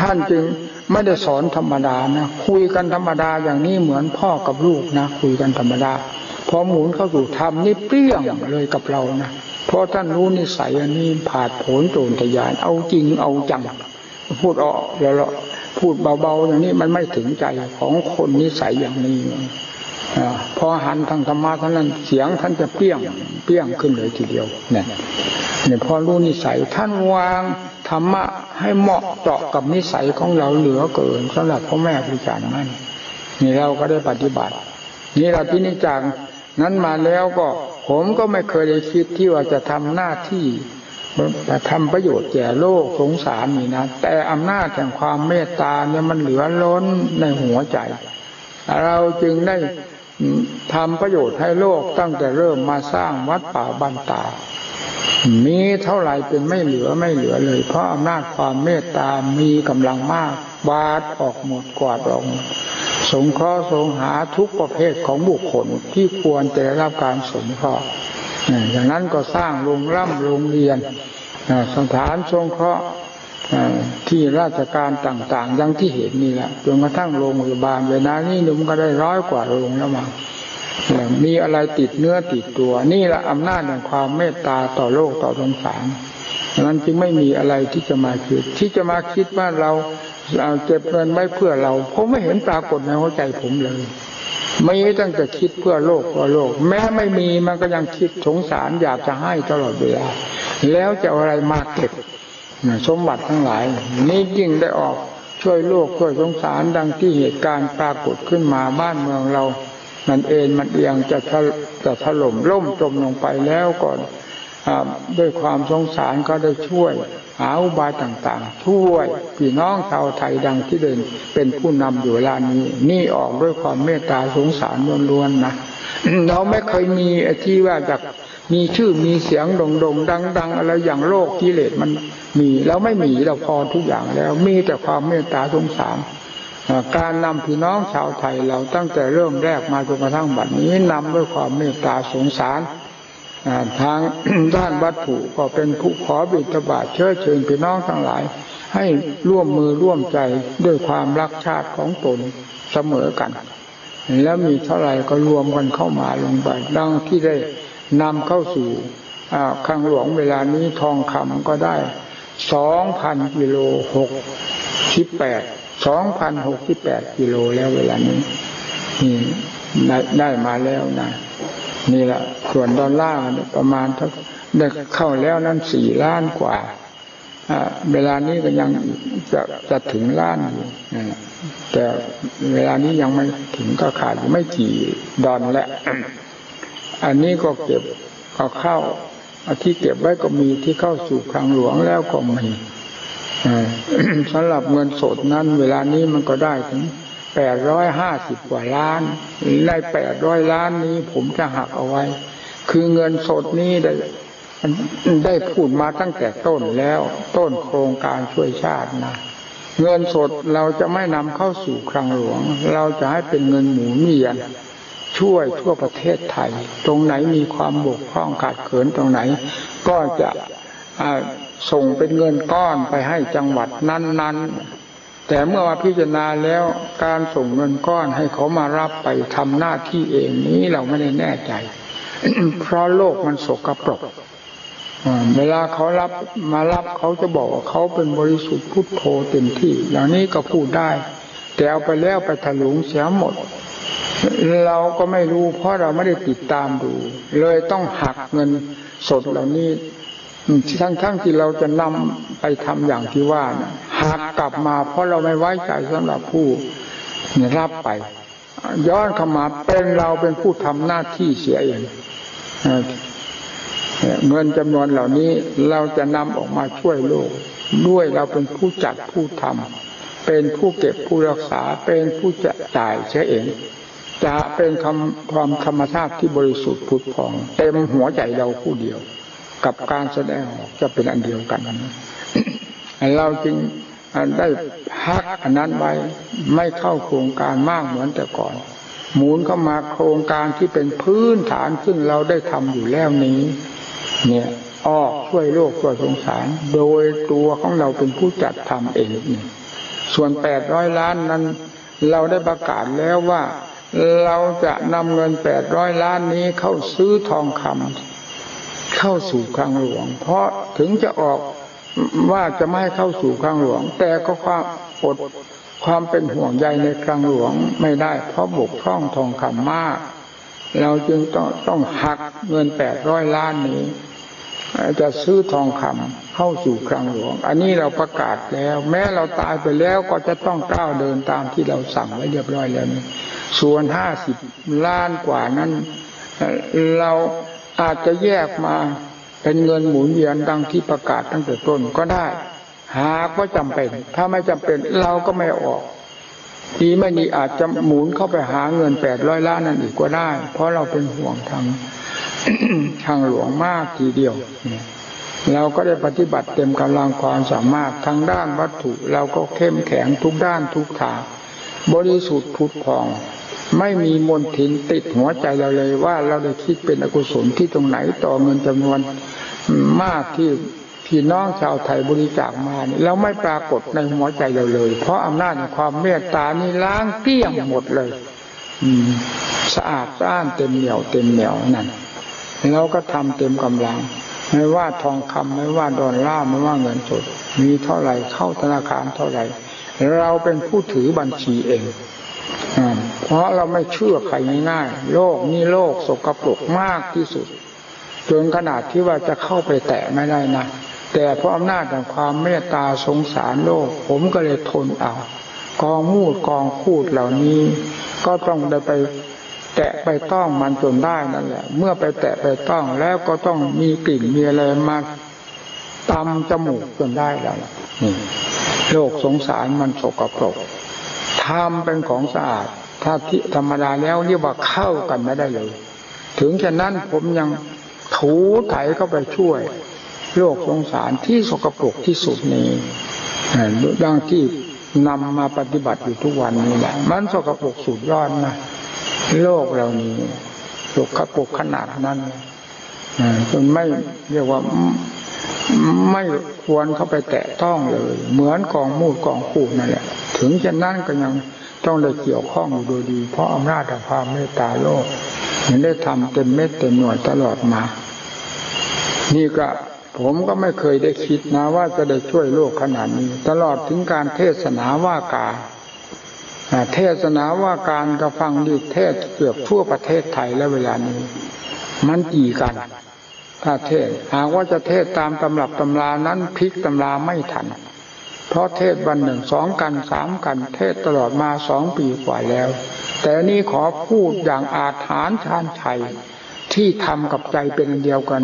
ท่านจึง ไม่ได้สอนธรรมดานะคุยกันธรรมดาอย่างนี้เหมือนพ่อกับลูกนะคุยกันธรรมดาพอหมุนเข้าสู่ธรรมนี่เปรี้ยงเลยกับเรานะเพราะท่านรู้นิสัยอันนี้ผาดโผนโจรทยาน เอาจริงเอาจังพูดออกแล้วพูดเบาๆอย่างนี้มันไม่ถึงใจของคนนิสัยอย่างนี้อพอหันทางธรรมะท่านนั้นเสียงท่านจะเปรี้ยงเปรี้ยงขึ้นเลยทีเดียวเนี่ยเนี่ยพอรู้นิสัยท่านวาง ธรรมะให้เหมาะเจาะกับนิสัยของเราเหลือเกินสำหรับพ่อแม่ครูอาจารย์นั่นนี่เราก็ได้ปฏิบัติ นี่เราที่นิจังนั้นมาแล้วก็ ผมก็ไม่เคยได้คิดที่ว่าจะทำหน้าที่จะทำประโยชน์แก่โลกสงสารนี่นะแต่อำนาจแห่งความเมตตาเนี่ยมันเหลือล้นในหัวใจ เราจึงได้ทำประโยชน์ให้โลกตั้งแต่เริ่มมาสร้างวัดป่าบันตา มีเท่าไหร่เป็นไม่เหลือไม่เหลือเลย เพราะอำนาจความเมตตามีกำลังมากบาดออกหมดกวาดออกสงเคราะห์สงหาทุกประเภทของบุคคลที่ควรจะได้รับการสงเคราะห์อย่างนั้นก็สร้างโรงร่ำโรงเรียนสถานสงเคราะห์ที่ราชการต่างๆยังที่เห็นนี่แหละจนกระทั่งโรงพยาบาลเวลานี้นุ่มก็ได้ร้อยกว่าโรงแล้วมั้ง มีอะไรติดเนื้อติดตัว นี่แหละอำนาจแห่งความเมตตาต่อโลกต่อสงสารนั้นจึงไม่มีอะไรที่จะมาคิด ที่จะมาคิดว่าเราเอาเก็บเงินไว้เพื่อเราผมไม่เห็นปรากฏในหัวใจผมเลยไม่ตั้งแต่คิดเพื่อโลกเพื่อโลก แม้ไม่มีมันก็ยังคิดสงสารอยากจะให้ตลอดเวลาแล้วจะอะไรมาเก็บสมบัติทั้งหลาย นี้ยิ่งได้ออกช่วยโลกช่วยสงสารดังที่เหตุการณ์ปรากฏขึ้นมาบ้านเมืองเรา มันเอ็นมันเอียงจะจะถล่มล่มจมลงไปแล้วก่อนด้วยความสงสารก็ได้ช่วยหาอุบายต่างๆ ช่วยพี่น้องชาวไทยดังที่เดินเป็นผู้นำอยู่เวลานี้ นี่ออกด้วยความเมตตาสงสารล้วนๆนะเราไม่เคยมีที่ว่าจากมีชื่อมีเสียงโด่งๆดัง ๆ อะไรอย่างโลกกิเลสมันมีแล้วไม่มีเราพอทุกอย่างแล้ว มีแต่ความเมตตาสงสาร การนำพี่น้องชาวไทยเราตั้งแต่เริ่มแรกมาจนกระทั่งบัดนี้นำด้วยความเมตตาสงสารทางด้านวัตถุก็เป็นผู้ขอบิณฑบาเชิญเชิญพี่น้องทั้งหลาย ให้ร่วมมือร่วมใจด้วยความรักชาติของตนเสมอกัน แล้วมีเท่าไหร่ก็รวมกันเข้ามาลงไปดังที่ได้นำเข้าสู่ข้างหลวงเวลานี้ทองคำก็ได้สองพันกิโลหกสิบแปด สองพันหกสิบแปดกิโลแล้วเวลานี้นี่ได้ได้มาแล้วนะนี่แหละส่วนดอลลาร์ประมาณทักได้เข้าแล้วนั้นสี่ล้านกว่าเวลานี้ก็ยังจะจะถึงล้านอยู่แต่เวลานี้ยังไม่ถึงก็ขาดไม่กี่ดอนและอันนี้ก็เก็บก็เข้าที่เก็บไว้ก็มีที่เข้าสู่คลังหลวงแล้วก็มี สำหรับเงินสดนั้น เวลานี้มันก็ได้ถึงแปดร้อยห้าสิบกว่าล้านในแปดร้อยล้านนี้ผมจะหักเอาไว้ คือเงินสดนี้ได้ได้พูดมาตั้งแต่ต้นแล้วต้นโครงการช่วยชาตินะเงินสดเราจะไม่นำเข้าสู่คลังหลวง เราจะให้เป็นเงินหมุนเวียนช่วยทั่วประเทศไทย ตรงไหนมีความบกพร่องขาดเขินตรงไหน ก็จะ ส่งเป็นเงินก้อนไปให้จังหวัดนั้น ๆ แต่เมื่อมาพิจารณาแล้วการส่งเงินก้อนให้เขามารับไปทำหน้าที่เองนี้เราไม่ได้แน่ใจ เพราะโลกมันสกรปรกเวลาเขารับมารับเขาจะบอกว่าเขาเป็นบริสุทธิ์พุทโธเต็มที่อย่างนี้ก็พูดได้ แต่เอาไปแล้วไปถลุงเสียหมด เราก็ไม่รู้เพราะเราไม่ได้ติดตามดู เลยต้องหักเงินสดเหล่านี้ ทั้งๆทที่เราจะนำไปทำอย่างที่ว่าหักกลับมา เพราะเราไม่ไว้ใจสำหรับผู้รับไป ย้อนเข้ามาเป็นเราเป็นผู้ทำหน้าที่เสียเองเงินจำนวนเหล่านี้เราจะนำออกมาช่วยโลก ด้วยเราเป็นผู้จัดผู้ทำเป็นผู้เก็บผู้รักษาเป็นผู้จะจ่ายเสียเองจะเป็นคำความธรรมชาติที่บริสุทธิ์ผุดผ่อง เต็มหัวใจเราผู้เดียว กับการแสดงออกจะเป็นอันเดียวกันเราจึงได้พักอันนั้นไว้ไม่เข้าโครงการมากเหมือนแต่ก่อน หมุนเข้ามาโครงการที่เป็นพื้นฐานซึ่งเราได้ทำอยู่แล้วนี้ เนี่ยออกช่วยโลกช่วยสงสาร โดยตัวของเราเป็นผู้จัดทำเองส่วนแปดร้อยล้านนั้น เราได้ประกาศแล้วว่า เราจะนำเงินแปดร้อยล้านนี้เข้าซื้อทองคำ เข้าสู่คลังหลวง เพราะถึงจะออกว่าจะไม่ให้เข้าสู่คลังหลวง แต่ก็ความอดความเป็นห่วงใยในคลังหลวงไม่ได้ เพราะบกพร่องทองคำมาก เราจึงต้องต้องหักเงินแปดร้อยล้านนี้จะซื้อทองคำเข้าสู่คลังหลวง อันนี้เราประกาศแล้ว แม้เราตายไปแล้วก็จะต้องก้าวเดินตามที่เราสั่งไว้เรียบร้อยแล้วนี่ส่วนห้าสิบล้านกว่านั้น เรา อาจจะแยกมาเป็นเงินหมุนเวียนดังที่ประกาศตั้งแต่ต้นก็ได้ หากว่าจำเป็น ถ้าไม่จำเป็นเราก็ไม่ออกดีไม่ดีอาจจะหมุนเข้าไปหาเงินแปดร้อยล้านนั่นอีกก็ได้ เพราะเราเป็นห่วงทางทางหลวงมากทีเดียวเราก็ได้ปฏิบัติเต็มกำลังความสามารถทางด้านวัตถุ เราก็เข้มแข็งทุกด้านทุกทางบริสุทธิ์ผุดผ่อง ไม่มีมลทินติดหัวใจเราเลยว่าเราได้คิดเป็นอกุศลที่ตรงไหนต่อเงินจำนวนมากที่พี่น้องชาวไทยบริจาคมาเนี่ยเราไม่ปรากฏในหัวใจเราเลย เพราะอำนาจในความเมตตานี่ล้างเกลี้ยงหมดเลย อืม สะอาดสะอ้านเต็มเหนียวเต็มเหนียวนั่นเราก็ทำเต็มกำลัง ไม่ว่าทองคำไม่ว่าดอลลาร์ไม่ว่าเงินสดมีเท่าไหร่เข้าธนาคารเท่าไหร่ เราเป็นผู้ถือบัญชีเอง เพราะเราไม่เชื่อใครง่ายๆโลกนี้โลกสกปรกมากที่สุด จนขนาดที่ว่าจะเข้าไปแตะไม่ได้นะแต่เพราะอำนาจแห่งความเมตตาสงสารโลก ผมก็เลยทนเอา กองมูดกองคูดเหล่านี้ ก็ต้องได้ไปแตะไปต้องมันจนได้นั่นแหละ เมื่อไปแตะไปต้องแล้วก็ต้องมีกลิ่นมีอะไรมาตำจมูกจนได้แล้วนี่โลกสงสารมันสกปรกทำเป็นของสะอาด ถ้าที่ธรรมดาแล้วเรียกว่าเข้ากันไม่ได้เลย ถึงฉะนั้นผมยังถูไถเข้าไปช่วย โลกสงสารที่สกปรกที่สุดนี้ดังที่นำมาปฏิบัติอยู่ทุกวันนี้แหละมันสกปรกสุดยอดนะโลกเหล่านี้สกปรกขนาดนั้นจนไม่เรียกว่าไม่ควรเข้าไปแตะต้องเลย เหมือนกองมูดกองคูนั่นแหละ ถึงจะนั่นก็ยัง ต้องได้เกี่ยวข้องอยู่โดยดี เพราะอำนาจแห่งความเมตตาโลกยังได้ทำเต็มเม็ดเต็มหน่วยตลอดมา นี่ก็ผมก็ไม่เคยได้คิดนะว่าจะได้ช่วยโลกขนาดนี้ ตลอดถึงการเทศนาว่าการเทศนาว่าการก็ฟังดีเทศเกือบทั่วประเทศไทยแล้วเวลานี้ มันกี่กัน ถ้าเทศหากว่าจะเทศตามตำรับตำรานั้นพลิกตำราไม่ทัน เพราะเทศวันหนึ่งสองกันสามกัน เทศตลอดมาสองปีกว่าแล้ว แต่นี่ขอพูดอย่างอาถรรพ์ชานชัยที่ทำกับใจเป็นเดียวกัน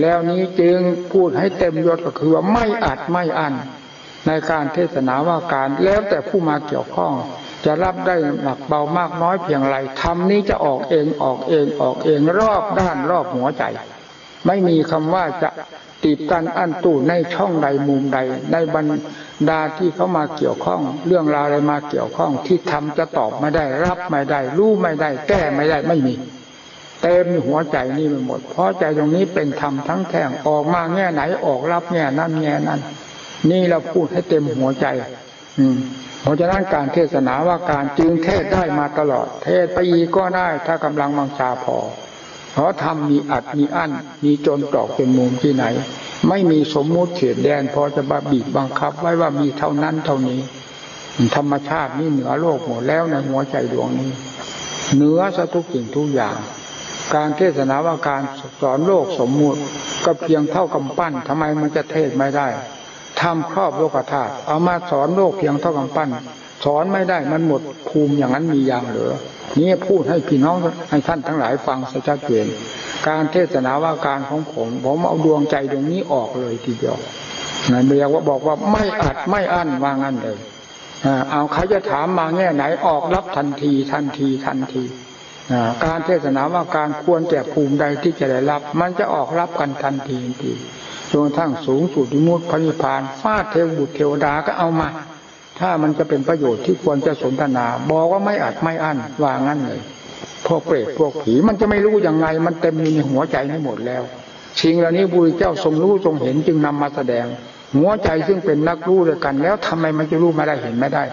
แล้วนี้จึงพูดให้เต็มยศก็คือว่าไม่อัดไม่อั้นในการเทศนาว่าการแล้วแต่ผู้มาเกี่ยวข้อง จะรับได้หนักเบามากน้อยเพียงไรทำนี้จะออกเองออกเองออกเองรอบด้านรอบหัวใจ ไม่มีคำว่าจะติดตันอั้นตู้ในช่องใดมุมใดในบรร ดาที่เขามาเกี่ยวข้อง เรื่องราวอะไรมาเกี่ยวข้องที่ทำจะตอบไม่ได้ รับไม่ได้ รู้ไม่ได้ แก้ไม่ได้ไม่มีเต็มหัวใจนี่ไปหมด เพราะใจตรงนี้เป็นธรรมทั้งแท่งออกมาแง่ไหนออกรับแง่นั้นแง่นั้น นี่เราพูดให้เต็มหัวใจ อืมเพราะฉะนั้นการเทศนาว่าการจึงเทศได้มาตลอด เทศไปอีกก็ได้ ถ้ากำลังมังชาพอเพราะทำมีอัดมีอั้นมีจนตอกเป็นมุมที่ไหน ไม่มีสมมุติเขตแดนพอจะบาบีบบังคับ ไว้ว่ามีเท่านั้นเท่านี้ ธรรมชาตินี่เหนือโลกหมดแล้วในหัวใจดวงนี้ เหนือสทุกสิ่งทุกอย่าง การเทศนาว่าการสอนโลกสมมุติ ก็เพียงเท่ากำปั้นทำไมมันจะเทศไม่ได้ทำครอบโลกธาตุเอามาสอนโลกเพียงเท่ากำปั้นสอนไม่ได้มันหมดภูมิอย่างนั้นมีอย่างเหลือนี่พูดให้พี่น้องให้ท่านทั้งหลายฟังชัดเจน การเทศนาว่าการของผม ผมเอาดวงใจดวงนี้ออกเลยทีเดียวนั่นเรียกว่าบอกว่าไม่อัดไม่อั้นว่างั้นเลยเอาใครจะถามมาแง่ไหนออกรับทันทีทันทีทันทีการเทศนาว่าการควรแก่ภูมิใดที่จะได้รับ มันจะออกรับกันทันทีทีจนทั้งสูงสุดมุตพนิพานฟาดเทวบุตรเทวดาก็เอามา ถ้ามันจะเป็นประโยชน์ที่ควรจะสนทนา บอกว่าไม่อัดไม่อั้นว่างั้นเลย วกเปรตพวกผีมันจะไม่รู้ยังไง มันเต็มอยู่ในหัวใจนี้หมดแล้วชิงเหล่านี้บุรีเจ้าทรงรู้ทรงเห็นจึงนำมาแสดง หัวใจซึ่งเป็นนักรู้ด้วยกัน แล้วทำไมมันจะรู้ไม่ได้เห็นไม่ได้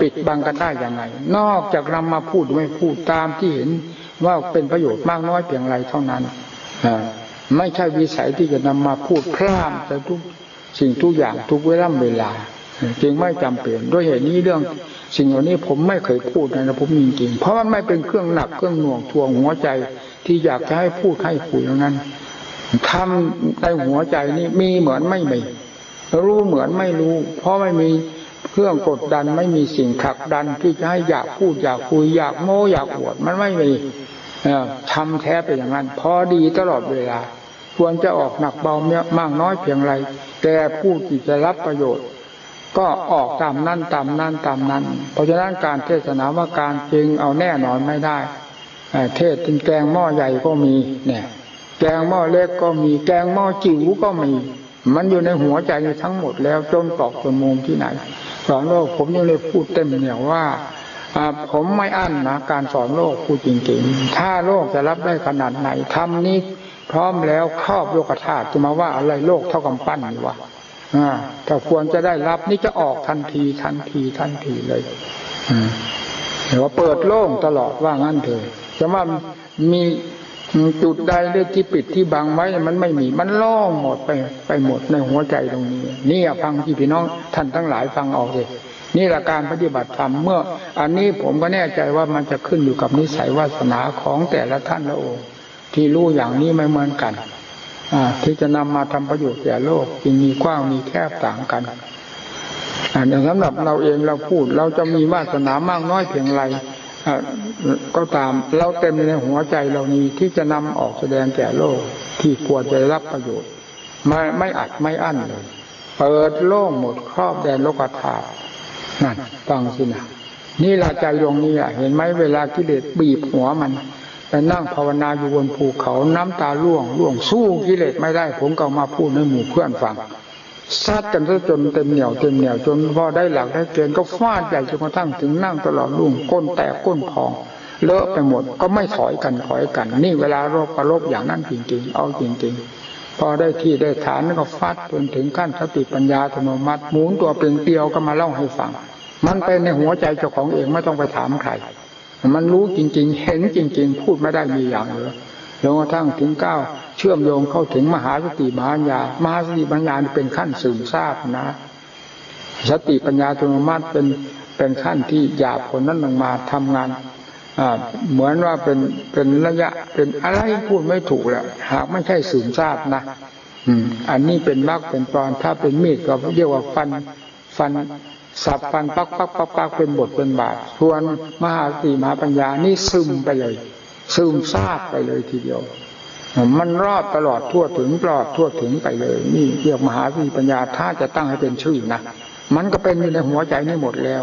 ปิดบังกันได้ยังไงนอกจากนำมาพูดไม่พูดตามที่เห็นว่าเป็นประโยชน์มากน้อยเพียงไรเท่านั้นไม่ใช่วิสัยที่จะนำมาพูดพร่ำแต่ทุกสิ่งทุกอย่างทุกเวลาเวลา จึงไม่จำเป็นด้วยเหตุนี้เรื่อง สิ่งเหล่านี้ผมไม่เคยพูดนะผมจริงๆเพราะมันไม่เป็นเครื่องหนักเครื่องหน่วงทวงหัวใจที่อยากจะให้พูดให้คุยอย่างนั้นทำในหัวใจนี่มีเหมือนไม่มีรู้เหมือนไม่รู้ เพราะไม่มีเครื่องกดดันไม่มีสิ่งขักดันที่จะให้อยากพูดอยากคุยอยากโม้อยากอวดมันไม่มีทำแท้ไปอย่างนั้น พอดีตลอดเวลา ควรจะออกหนักเบาเนี้ยมากน้อยเพียงไร แต่ผู้ที่จะรับประโยชน์ ก็ออกตามนั่นตามนั่นตามนั้น เพราะฉะนั้นการเทศนาว่าการจริงเอาแน่นอนไม่ได้เทศเป็นแกงหม้อใหญ่ก็มีเนี่ยแกงหม้อเล็กก็มีแกงหม้อจิ๋วก็มี มันอยู่ในหัวใจทั้งหมดแล้วจนตอกจนมุมที่ไหนสอนโลกผมยังเลยพูดเต็มเหนียวว่าผมไม่อั้นนะการสอนโลกพูดจริงๆ ถ้าโลกจะรับได้ขนาดไหนทำนี้พร้อมแล้วครอบโลกธาตุจะมาว่าอะไรโลกเท่ากับปั้นนี่วะ ถ้าควรจะได้รับนี่จะออกทันทีทันทีทันทีเลยเดี๋ยวเปิดโล่งตลอดว่างั้นเถอะจะว่ามีจุดใดเรื่องที่ปิดที่บังไว้มันไม่มีมันล่องหมดไปไปหมดในหัวใจตรงนี้ นี่ฟังที่พี่น้องท่านทั้งหลายฟังออกเลยนี่แหละการปฏิบัติธรรมเมื่อ อันนี้ผมก็แน่ใจว่ามันจะขึ้นอยู่กับนิสัยวาสนาของแต่ละท่านละองค์ที่รู้อย่างนี้ไม่เหมือนกัน ที่จะนำมาทำประโยชน์แก่โลกจึงมีกว้างมีแคบต่างกันอ่าสำหรับเราเองเราพูด เราจะมีวาสนามากน้อยเพียงไรก็ตามเราเต็มในหัวใจเรานี้ที่จะนำออกแสดงแก่โลก ที่ควรจะรับประโยชน์ ไม่ไม่อัดไม่อั้นเลย เปิดโล่งหมดครอบแดนโลกธาตุนั่นฟังสินะนี่ละใจดวงนี้อ่เห็นไหมเวลากิเลสบีบหัวมัน นั่งภาวนาอยู่บนภูเขาน้ำตาล่วงล่วงสู้กิเลสไม่ได้ ผมก็มาพูดในหมู่เพื่อนฟังซัดกันซะจนเต็มเหนียวเต็มเหนียวจนพอได้หลักได้เกณฑ์ก็ฟาดใหญ่จนกระทั่งถึงนั่งตลอดลุ่งก้นแตกก้นพอง เลอะไปหมดก็ไม่ถอยกันถอยกัน นี่เวลาโรคประลบอย่างนั้นจริงๆ เอาจริงๆ พอได้ที่ได้ฐานก็ฟาดจนถึงขั้นสติปัญญาธรรมมัดหมุนตัวเป็นเตียวก็มาเล่าให้ฟัง มันเป็นในหัวใจเจ้าของเองไม่ต้องไปถามใคร มันรู้จริง ๆ เห็นจริง ๆ พูดไม่ได้มีอย่างเลยจนกระทั่งถึงเก้าเชื่อมโยงเข้าถึงมหาสติมหาญญามหาสติปัญญาเป็นขั้นสืบทราบนะ สติปัญญาอัตโนมัติเป็นเป็นขั้นที่หยาบคนนั้นลงมาทำงานเหมือนว่าเป็นเป็นระยะเป็นอะไรพูดไม่ถูกแหละหากไม่ใช่สืบทราบนะอืมอันนี้เป็นมรรคเป็นตอนถ้าเป็นมีดก็เรียกว่าฟันฟัน สับฟันปักปักปักปักเป็นบทเป็นบาทส่วนมหาสติมหาปัญญานี่ซึมไปเลย ซึมซาบไปเลยทีเดียว มันรอบตลอดทั่วถึงปลอดทั่วถึงไปเลย นี่เรียกมหาวิปัญญาถ้าจะตั้งให้เป็นชื่อนะมันก็เป็นอยู่ในหัวใจนี่หมดแล้ว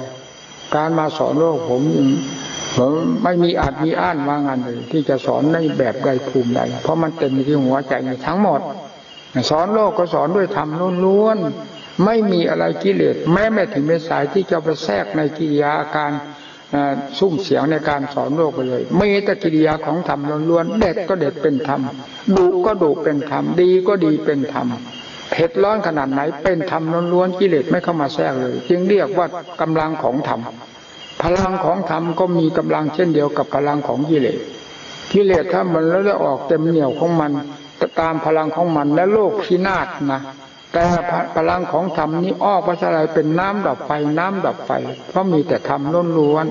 การมาสอนโลกผมผมไม่มีอาจมีอ่านว่างานเลย ที่จะสอนในแบบใดภูมิใดเพราะมันเต็มที่หัวใจทั้งหมด สอนโลกก็สอนด้วยธรรมล้วนๆ ไม่มีอะไรกิเลสแม้แม้ถึงเมสายที่จะไปแทรกในกิริยาอาการซุ้มเสียงในการสอนโลกไปเลยไม่แต่กิริยาของธรรมล้วนๆเด็ดก็เด็ดเป็นธรรมดุก็ดุเป็นธรรมดีก็ดีเป็นธรรมเผ็ดร้อนขนาดไหนเป็นธรรมล้วนๆกิเลสไม่เข้ามาแทรกเลย จึงเรียกว่ากำลังของธรรมพลังของธรรมก็มีกำลังเช่นเดียวกับพลังของกิเลสกิเลสถ้ามันแล้วจะออกเต็มเหนียวของมันตามพลังของมันและโลกพินาศนะ แต่พลังของธรรมนี้อ้อพระสลายเป็นน้ำดับไฟน้ำดับไฟ เพราะมีแต่ธรรมล้นล้วน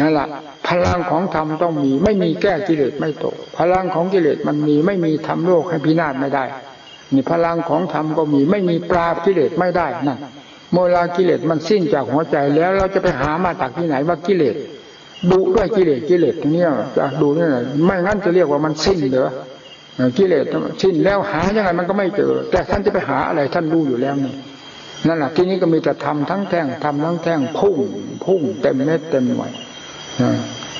นั่นแหละพลังของธรรมต้องมี ไม่มีแก้กิเลสไม่ตก พลังของกิเลสมันมี ไม่มีทำโลกให้พินาศไม่ได้นี่พลังของธรรมก็มี ไม่มีปราบกิเลสไม่ได้นั่นเมื่อลากิเลสมันสิ้นจากหัวใจแล้วเราจะไปหามาจากที่ไหนว่ากิเลสดูด้วยกิเลสกิเลสตรงนี้จะดูนี่ไม่งั้นจะเรียกว่ามันสิ้นเหรอ กิเลสสิ้นแล้วหายังไงมันก็ไม่เจอ แต่ท่านจะไปหาอะไรท่านรู้อยู่แล้วนี่นั่นแหละที่นี้ก็มีแต่ทำทั้งแท่งทำทั้งแท่งพุ่ง พุ่งเต็มเม็ดเต็มหน่วย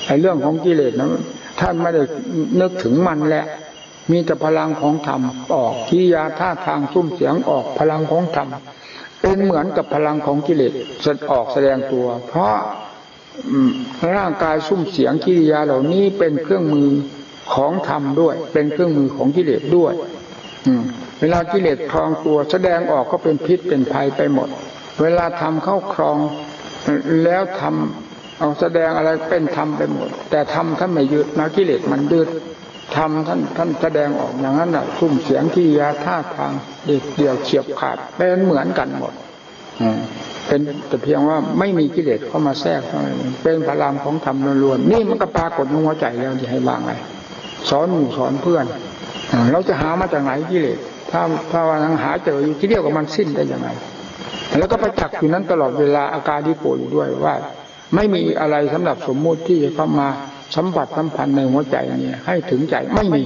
ไอ้เรื่องของกิเลสนั้นท่านไม่ได้นึกถึงมันแหละ มีแต่พลังของธรรมออกกิยาท่าทางซุ้มเสียงออกพลังของธรรมเป็นเหมือนกับพลังของกิเลสแสดออกแสดงตัว เพราะร่างกายซุ้มเสียงกิริยาเหล่านี้เป็นเครื่องมือ ของธรรมด้วย เป็นเครื่องมือของกิเลสด้วย อืเวลากิเลสครองตัวแสดงออกก็เป็นพิษเป็นภัยไปหมด เวลาทำเข้าครองแล้วทำเอาแสดงอะไรเป็นธรรมไปหมด แต่ทำท่านไม่ยึดนะกิเลสมันยึดทำท่านท่านแสดงออกอย่างนั้นแหะทุ่มเสียงที่ยาท่าทางเด็ดเดียวเฉียบขาดเป็นเหมือนกันหมดเป็นแต่เพียงว่าไม่มีกิเลสเข้ามาแทรกเป็นพลังของธรรมล้วนนี่มันก็ปรากฏในหัวใจแล้วจะให้บางไง สอนหมู่สอนเพื่อนเราจะหามาจากไหนกิเลสถ้าถ้าว่านังหาเจออยู่ที่เดียวกับมันสิ้นได้ยังไง แล้วก็ไปจักอยู่นั้นตลอดเวลาอาการที่ป่วยอยู่ด้วยว่า ไม่มีอะไรสำหรับสมมุติที่จะเข้ามาสัมผัสสัมพันธ์ในหัวใจเนี่ยให้ถึงใจไม่มี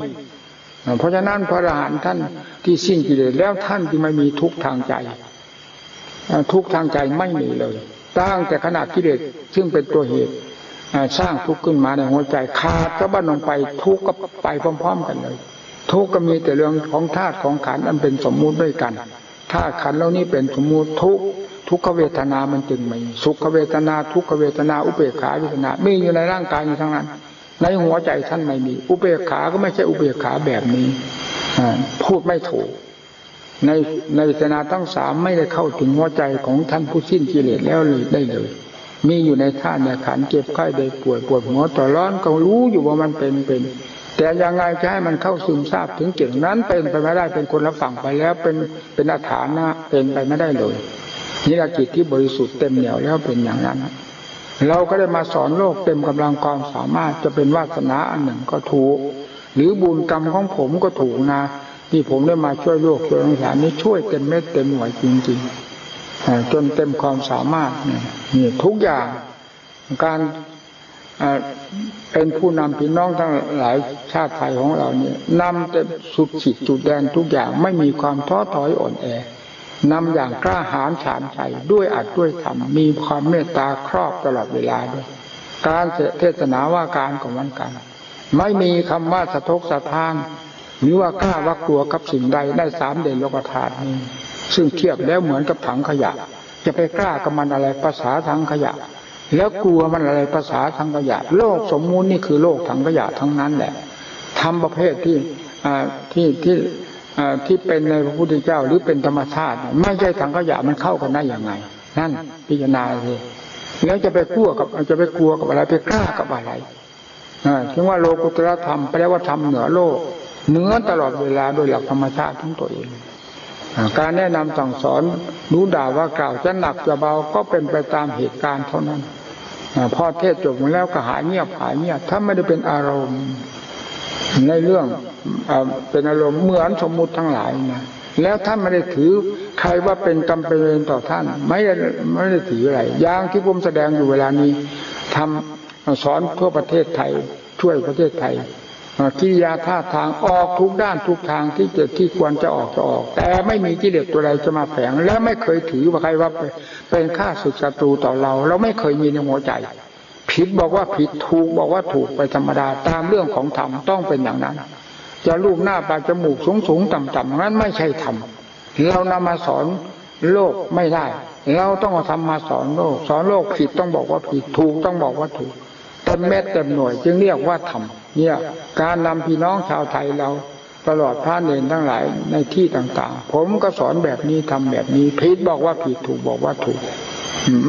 เพราะฉะนั้นพระอรหันต์ท่านที่สิ้นกิเลสแล้วท่านที่ไม่มีทุกทางใจ ทุกทางใจไม่มีเลยตั้งแต่ขนาดกิเลสซึ่งเป็นตัวเหตุ สร้างทุกข์ขึ้นมาในหัวใจขาดก็บ้านลงไปทุกข์ก็ไปพร้อม ๆ กันเลย ทุกข์ก็มีแต่เรื่องของธาตุของขันอันเป็นสมมุติด้วยกันธาตุขันแล้วนี้เป็นสมมุติทุกทุกขเวทนามันจึงมีสุขเวทนา ทุกขเวทนาอุเบกขาเวทนามีอยู่ในร่างกายนี้ทั้งนั้น ในหัวใจท่านไม่มี อุเบกขาก็ไม่ใช่อุเบกขาแบบนี้พูดไม่ถูก ในในเวทนาทั้งสามไม่ได้เข้าถึงหัวใจของท่านผู้สิ้นกิเลสแล้วเลยได้เลย มีอยู่ในท่านในขันเจ็บไข้ได้ป่วยปวดหัวต่อร้อนก็รู้อยู่ว่ามันเป็นเป็น แต่ยังไงจะให้มันเข้าซึมซาบถึงเก่งนั้นเป็นไปไม่ได้เป็นคนละฝั่งไปแล้วเป็นเป็นอาถานะเป็นไปไม่ได้เลยนี่ละจิตที่บริสุทธิ์เต็มเหนียวแล้วเป็นอย่างนั้น เราก็ได้มาสอนโลกเต็มกำลังความสามารถจะเป็นวาสนาอันหนึ่งก็ถูก หรือบุญกรรมของผมก็ถูกนะที่ผมได้มาช่วยโลกช่วยสงสารนี้ช่วยเต็มเม็ดเต็มหน่วยจริงๆ จนเต็มความสามารถนี่ทุกอย่างการเป็นผู้นำพี่น้องทั้งหลายชาติไทยของเราเนี่ยนำเต็มสุดขีดจุดแดนทุกอย่างไม่มีความท้อถอยอ่อนแอนำอย่างกล้าหาญฉานชัยด้วยอัดด้วยธรรมมีความเมตตาครอบตลอดเวลาด้วย การเทศนาว่าการของมันกัน ไม่มีคำว่าสะทกสะท้าน หรือว่ากล้าวักตัวกับสิ่งใดได้สามเด่นโลกธาตุนี้ ซึ่งเทียบแล้วเหมือนกับถังขยะ จะไปกล้ากับมันอะไรภาษาถังขยะ แล้วกลัวมันอะไรภาษาถังขยะ โลกสมมุตินี่คือโลกถังขยะทั้งนั้นแหละทำประเภทที่ที่ที่ที่เป็นในพระพุทธเจ้าหรือเป็นธรรมชาติ ไม่ใช่ถังขยะมันเข้ากันได้อย่างไง นั่นพิจารณาเลยแล้วจะไปกลัวกับจะไปกลัวกับอะไรไปกล้ากับอะไรถึงว่าโลกุตรธรรมแปลว่าธรรมเหนือโลกเหนือตลอดเวลาโดยหลักธรรมชาติทั้งตัวเอง การแนะนำสั่งสอนรู้ด่าว่ากล่าวจะหนักจะเบาก็เป็นไปตามเหตุการณ์เท่านั้นพอเทศจบแล้วก็หายเงียบหายเงียบถ้าไม่ได้เป็นอารมณ์ ในเรื่องเป็นอารมณ์เหมือนสมมุติทั้งหลายนะแล้วท่านไม่ได้ถือใครว่าเป็นกรรมเป็นเวรต่อท่าน ไม่ได้ไม่ได้ถืออะไรอย่างที่ผมแสดงอยู่เวลานี้ทำสอนทั่วประเทศไทย ช่วยประเทศไทย กิริยาท่าทางออกทุกด้านทุกทางที่จะที่ควรจะออกจะออก แต่ไม่มีกิเลสตัวใดจะมาแฝง และไม่เคยถือว่าใครว่าเป็นข้าศึกศัตรูต่อเรา เราไม่เคยมีในหัวใจ ผิดบอกว่าผิดถูกบอกว่าถูกไปธรรมดาตามเรื่องของธรรมต้องเป็นอย่างนั้น จะรูปหน้าปากจมูกสูงสูงต่ำต่ำนั้นไม่ใช่ธรรมเรานำมาสอนโลกไม่ได้ เราต้องเอาธรรมมาสอนโลก สอนโลกผิดต้องบอกว่าผิดถูกต้องบอกว่าถูกเต็มเม็ดเต็มหน่วย จึงเรียกว่าธรรม เนี่ยการนำพี่น้องชาวไทยเราตลอดพระเนรทั้งหลายในที่ต่าง ๆ ผมก็สอนแบบนี้ทำแบบนี้ผิดบอกว่าผิดถูกบอกว่าถูก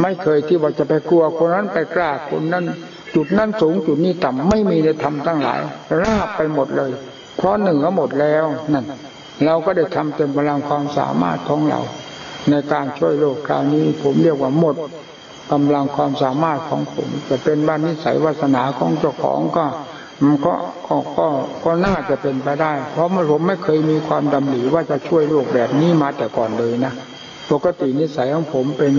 ไม่เคยที่ว่าจะไปกลัวคนนั้นไปกล้าคนนั้น จุดนั้นสูงจุดนี้ต่ำไม่มีในธรรมทั้งหลาย ราบไปหมดเลย เพราะหนึ่งก็หมดแล้วนั่นเราก็ได้ทำเต็มพลังความสามารถของเรา ในการช่วยโลกคราวนี้ ผมเรียกว่าหมดกำลังความสามารถของผมจะเป็นบ้านนิสัยวาสนาของเจ้าของก็ ก็ก็ก็ก็น่าจะเป็นไปได้ เพราะผมไม่เคยมีความดำริว่าจะช่วยโลกแบบนี้มาแต่ก่อนเลยนะปกตินิสัยของผมเป็น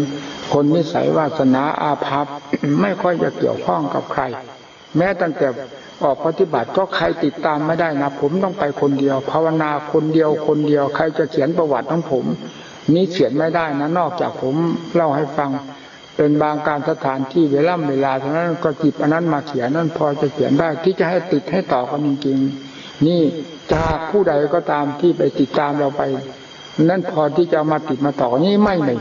คนนิสัยวาสนาอาภัพไม่ค่อยจะเกี่ยวข้องกับใคร แม้ตั้งแต่ออกปฏิบัติก็ใครติดตามไม่ได้นะผมต้องไปคนเดียว ภาวนาคนเดียวคนเดียว ใครจะเขียนประวัติของผม นี้เขียนไม่ได้นะนอกจากผมเล่าให้ฟัง เป็นบางการสถานที่เวลาเวลาเท่านั้นก็จิบอันนั้นมาเขียนนั่นพอจะเขียนได้ที่จะให้ติดให้ต่อกันจริงๆนี่จากผู้ใดก็ตามที่ไปติดตามเราไป นั่นพอที่จะมาติดมาต่อนี่ไม่เลย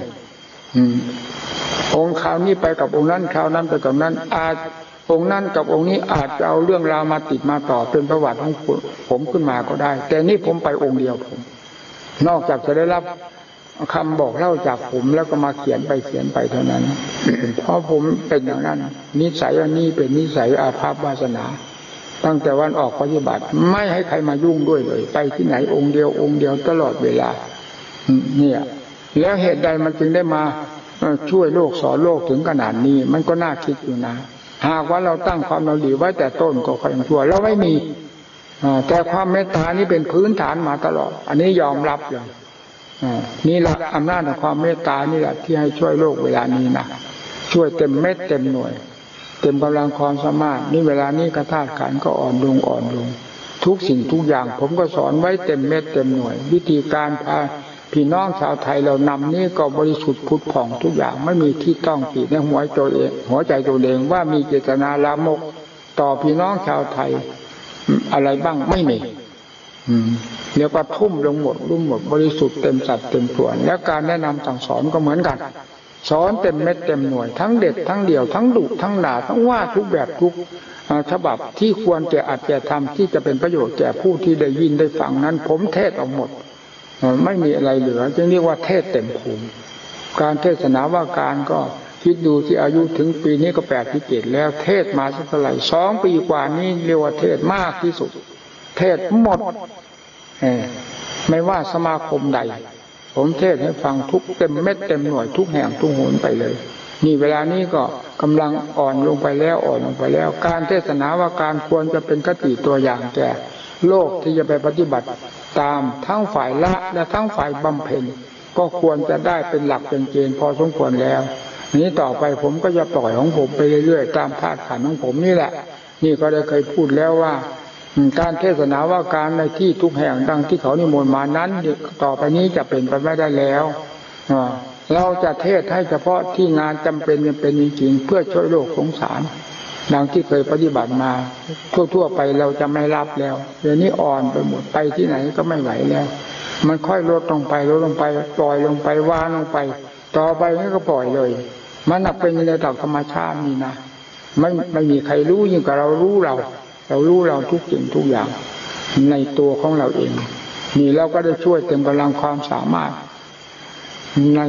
องค์คราวนี้ไปกับองค์นั้นคราวนั้นไปกับนั้น อาจองค์นั้นกับองค์นี้อาจจะเอาเรื่องราวมาติดมาต่อเป็นประวัติของผมขึ้นมาก็ได้ แต่นี่ผมไปองค์เดียวผม นอกจากจะได้รับ คำบอกเล่าจากผมแล้วก็มาเขียนไปเขียนไปเท่านั้น เพราะผมเป็นอย่างนั้น นิสัยอันนี้เป็นนิสัยอาภัพวาสนา ตั้งแต่วันออกปฏิบัติ ไม่ให้ใครมายุ่งด้วยเลย ไปที่ไหนองค์เดียวองค์เดียวตลอดเวลาเนี่ย แล้วเหตุใดมันจึงได้มาช่วยโลกสอนโลกถึงขนาดนี้ มันก็น่าคิดอยู่นะ หากว่าเราตั้งความเราดีไว้แต่ต้นก็ค่อยชั่วเราไม่มีแต่ความเมตตานี่เป็นพื้นฐานมาตลอด อันนี้ยอมรับเลย นี่แหละอำนาจของความเมตตานี่แหละที่ให้ช่วยโลกเวลานี้นะช่วยเต็มเม็ดเต็มหน่วย เต็มกำลังความสามารถ นี่เวลานี้กระธาขันก็อ่อนลงอ่อนลง ทุกสิ่งทุกอย่าง ผมก็สอนไว้เต็มเม็ดเต็มหน่วย วิธีการพาพี่น้องชาวไทยเรานำนี่ก็บริสุทธิ์พุทธผ่องทุกอย่างไม่มีที่ต้องผิดในหัวใจตัวเองหัวใจตัวเองว่ามีเจตนาลามก ต่อพี่น้องชาวไทย อะไรบ้างไม่มี เรียกว่าทุ่มลงหมดรุ่มหมดบริสุทธิ์เต็มสัดเต็มส่วน แล้วการแนะนำสั่งสอนก็เหมือนกัน สอนเต็มเม็ดเต็มหน่วยทั้งเด็ดทั้งเดี่ยวทั้งดุทั้งด่าทั้งว่าทุกแบบทุกฉบับที่ควรแก่อัดแก่ทำที่จะเป็นประโยชน์แก่ผู้ที่ได้ยินได้ฟังนั้น ผมเทศออกหมด ไม่มีอะไรเหลือจึงเรียกว่าเทศเต็มภูมิการเทศนาว่าการก็คิดดูที่อายุถึงปีนี้ก็แปดที่เจ็ดแล้วเทศมาสักเท่าไหร่สองปีกว่านี้เรียกว่าเทศมากที่สุด เทศหมดไม่ว่าสมาคมใด ผมเทศให้ฟังทุกเต็มเม็ดเต็มหน่วยทุกแห่งทุกหนไปเลย นี่เวลานี้ก็กำลังอ่อนลงไปแล้วอ่อนลงไปแล้ว การเทศนาว่าการควรจะเป็นคติตัวอย่างแก่โลกที่จะไปปฏิบัติตามทั้งฝ่ายละและทั้งฝ่ายบำเพ็ญก็ควรจะได้เป็นหลักเป็นเกณฑ์พอสมควรแล้ว นี้ต่อไปผมก็จะปล่อยของผมไปเรื่อยๆ ตามธาตุขันของผมนี่แหละ นี่ก็ได้เคยพูดแล้วว่า การเทศนาว่าการในที่ทุกแห่งดังที่เขานิมนต์มานั้น ต่อไปนี้จะเป็นไปไม่ได้แล้วเราจะเทศให้เฉพาะที่งานจำเป็นเป็นจริงๆเพื่อช่วยโลกสงสารดังที่เคยปฏิบัติมา ทั่ว ๆ ไปเราจะไม่รับแล้วเดี๋ยวนี้อ่อนไปหมดไปที่ไหนก็ไม่ไหวแล้ว มันค่อยลดลงไปลดลงไปปล่อยลงไปวางลงไป ต่อไปนี่ก็ปล่อยเลย มันนับเป็นในระดับธรรมชาตินี่นะไม่ไม่มีใครรู้ยิ่งกว่าเรารู้เรา เรารู้เราทุกสิ่งทุกอย่าง ในตัวของเราเองนี่เราก็ได้ช่วยเต็มกำลังความสามารถ ใน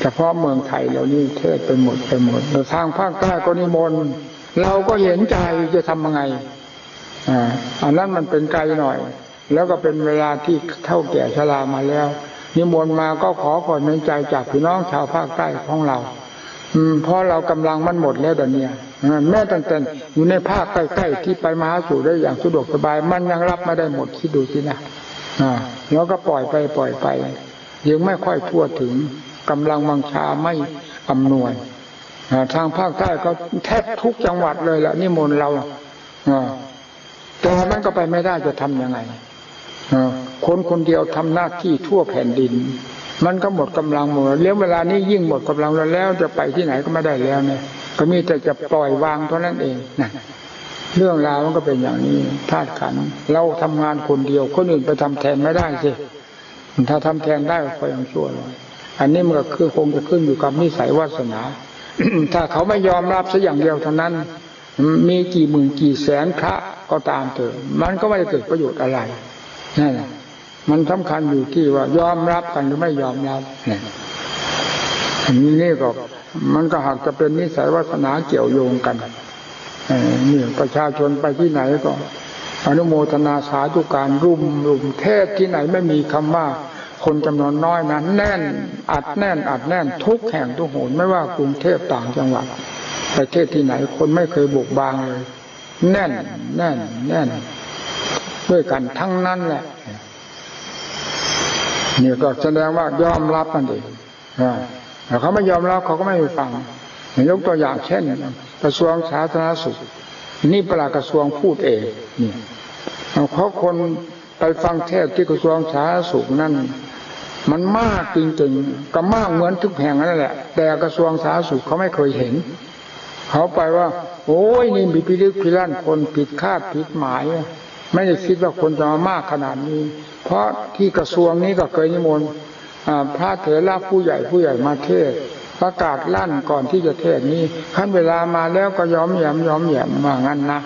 เฉพาะเมืองไทยเรานี่เทศไปหมดไปหมดแต่ทางภาคใต้ก็นิมนต์เราก็เห็นใจจะทำยังไงอ่าอันนั้นมันเป็นไกลหน่อย แล้วก็เป็นเวลาที่เท่าแก่ชรามาแล้ว นิมนต์มาก็ขอก่อนในใจจากพี่น้องชาวภาคใต้ของเรา อืมเพราะเรากำลังมันหมดแล้วเดี๋ยวนี้แม้ตั้งแต่อยู่ในภาคใกล้ๆที่ไปมาสู่ได้อย่างสะดวกสบาย มันยังรับไม่ได้หมดคิดดูสินะอ่าแล้วก็ปล่อยไปปล่อยไปยังไม่ค่อยทั่วถึงกำลังวังชาไม่อำนวยทางภาคใต้ก็แทบทุกจังหวัดเลยละนิมนต์เราแต่มันก็ไปไม่ได้จะทํำยังไงคนคนเดียวทำหน้าที่ทั่วแผ่นดิน มันก็หมดกำลังหมดเลี้ยวเวลานี้ยิ่งหมดกำลังแล้วแล้วจะไปที่ไหนก็ไม่ได้แล้วเนี่ย ก็มีแต่จะปล่อยวางเท่านั้นเองนะเรื่องราวมันก็เป็นอย่างนี้ธาตุขันเราทำงานคนเดียว คนอื่นไปทำแทนไม่ได้สิถ้าทำแทนได้ก็ยังชั่วเลยอันนี้มันก็คือคงจะขึ้นอยู่กับนิสัยวาสนาถ้าเขาไม่ยอมรับสักอย่างเดียวเท่านั้น มีกี่หมื่นกี่แสนพระก็ตามเถอะมันก็ไม่ได้เกิดประโยชน์อะไรนั่นแหละ มันสำคัญอยู่ที่ว่ายอมรับกันหรือไม่ยอมรับเนี่ยอันนี้นี่ก็ มันก็หากจะเป็นนิสัยวาสนาเกี่ยวโยงกันนี่ประชาชนไปที่ไหนก็อนุโมทนาสาธุการรุมรุมเทศที่ไหนไม่มีคำว่า คนจำนวนน้อยนะแน่น อัดแน่น อัดแน่นทุกแห่งทุกโหนไม่ว่ากรุงเทพต่างจังหวัดประเทศที่ไหนคนไม่เคยบุกบางเลย แน่น แน่น แน่น ด้วยกันทั้งนั้นแหละ นี่ก็แสดงว่ายอมรับมันเองแต่เขาไม่ยอมรับเขาก็ไม่ฟังยกตัวอย่างเช่นกระทรวงสาธารณสุข นี่ประหลัดกระทรวงพูดเองนี่เพราะคนไปฟังเทศที่กระทรวงสาธารณสุขนั่นมันมากจริงๆก็มากเหมือนทุกแห่งนั่นแหละ แต่กระทรวงสาธารณสุขเขาไม่เคยเห็น เขาไปว่า โอ้ยนี่มีพิลึกพิลั่นคนผิดคาดผิดหมาย ไม่ได้คิดว่าคนจะมามากขนาดนี้ เพราะที่กระทรวงนี้ก็เคยนิมนต์พระเถระผู้ใหญ่ผู้ใหญ่มาเทศประกาศลั่นก่อนที่จะเทศนี้ขั้นเวลามาแล้วก็ยอมแยมยอมแยมมางั้นนะ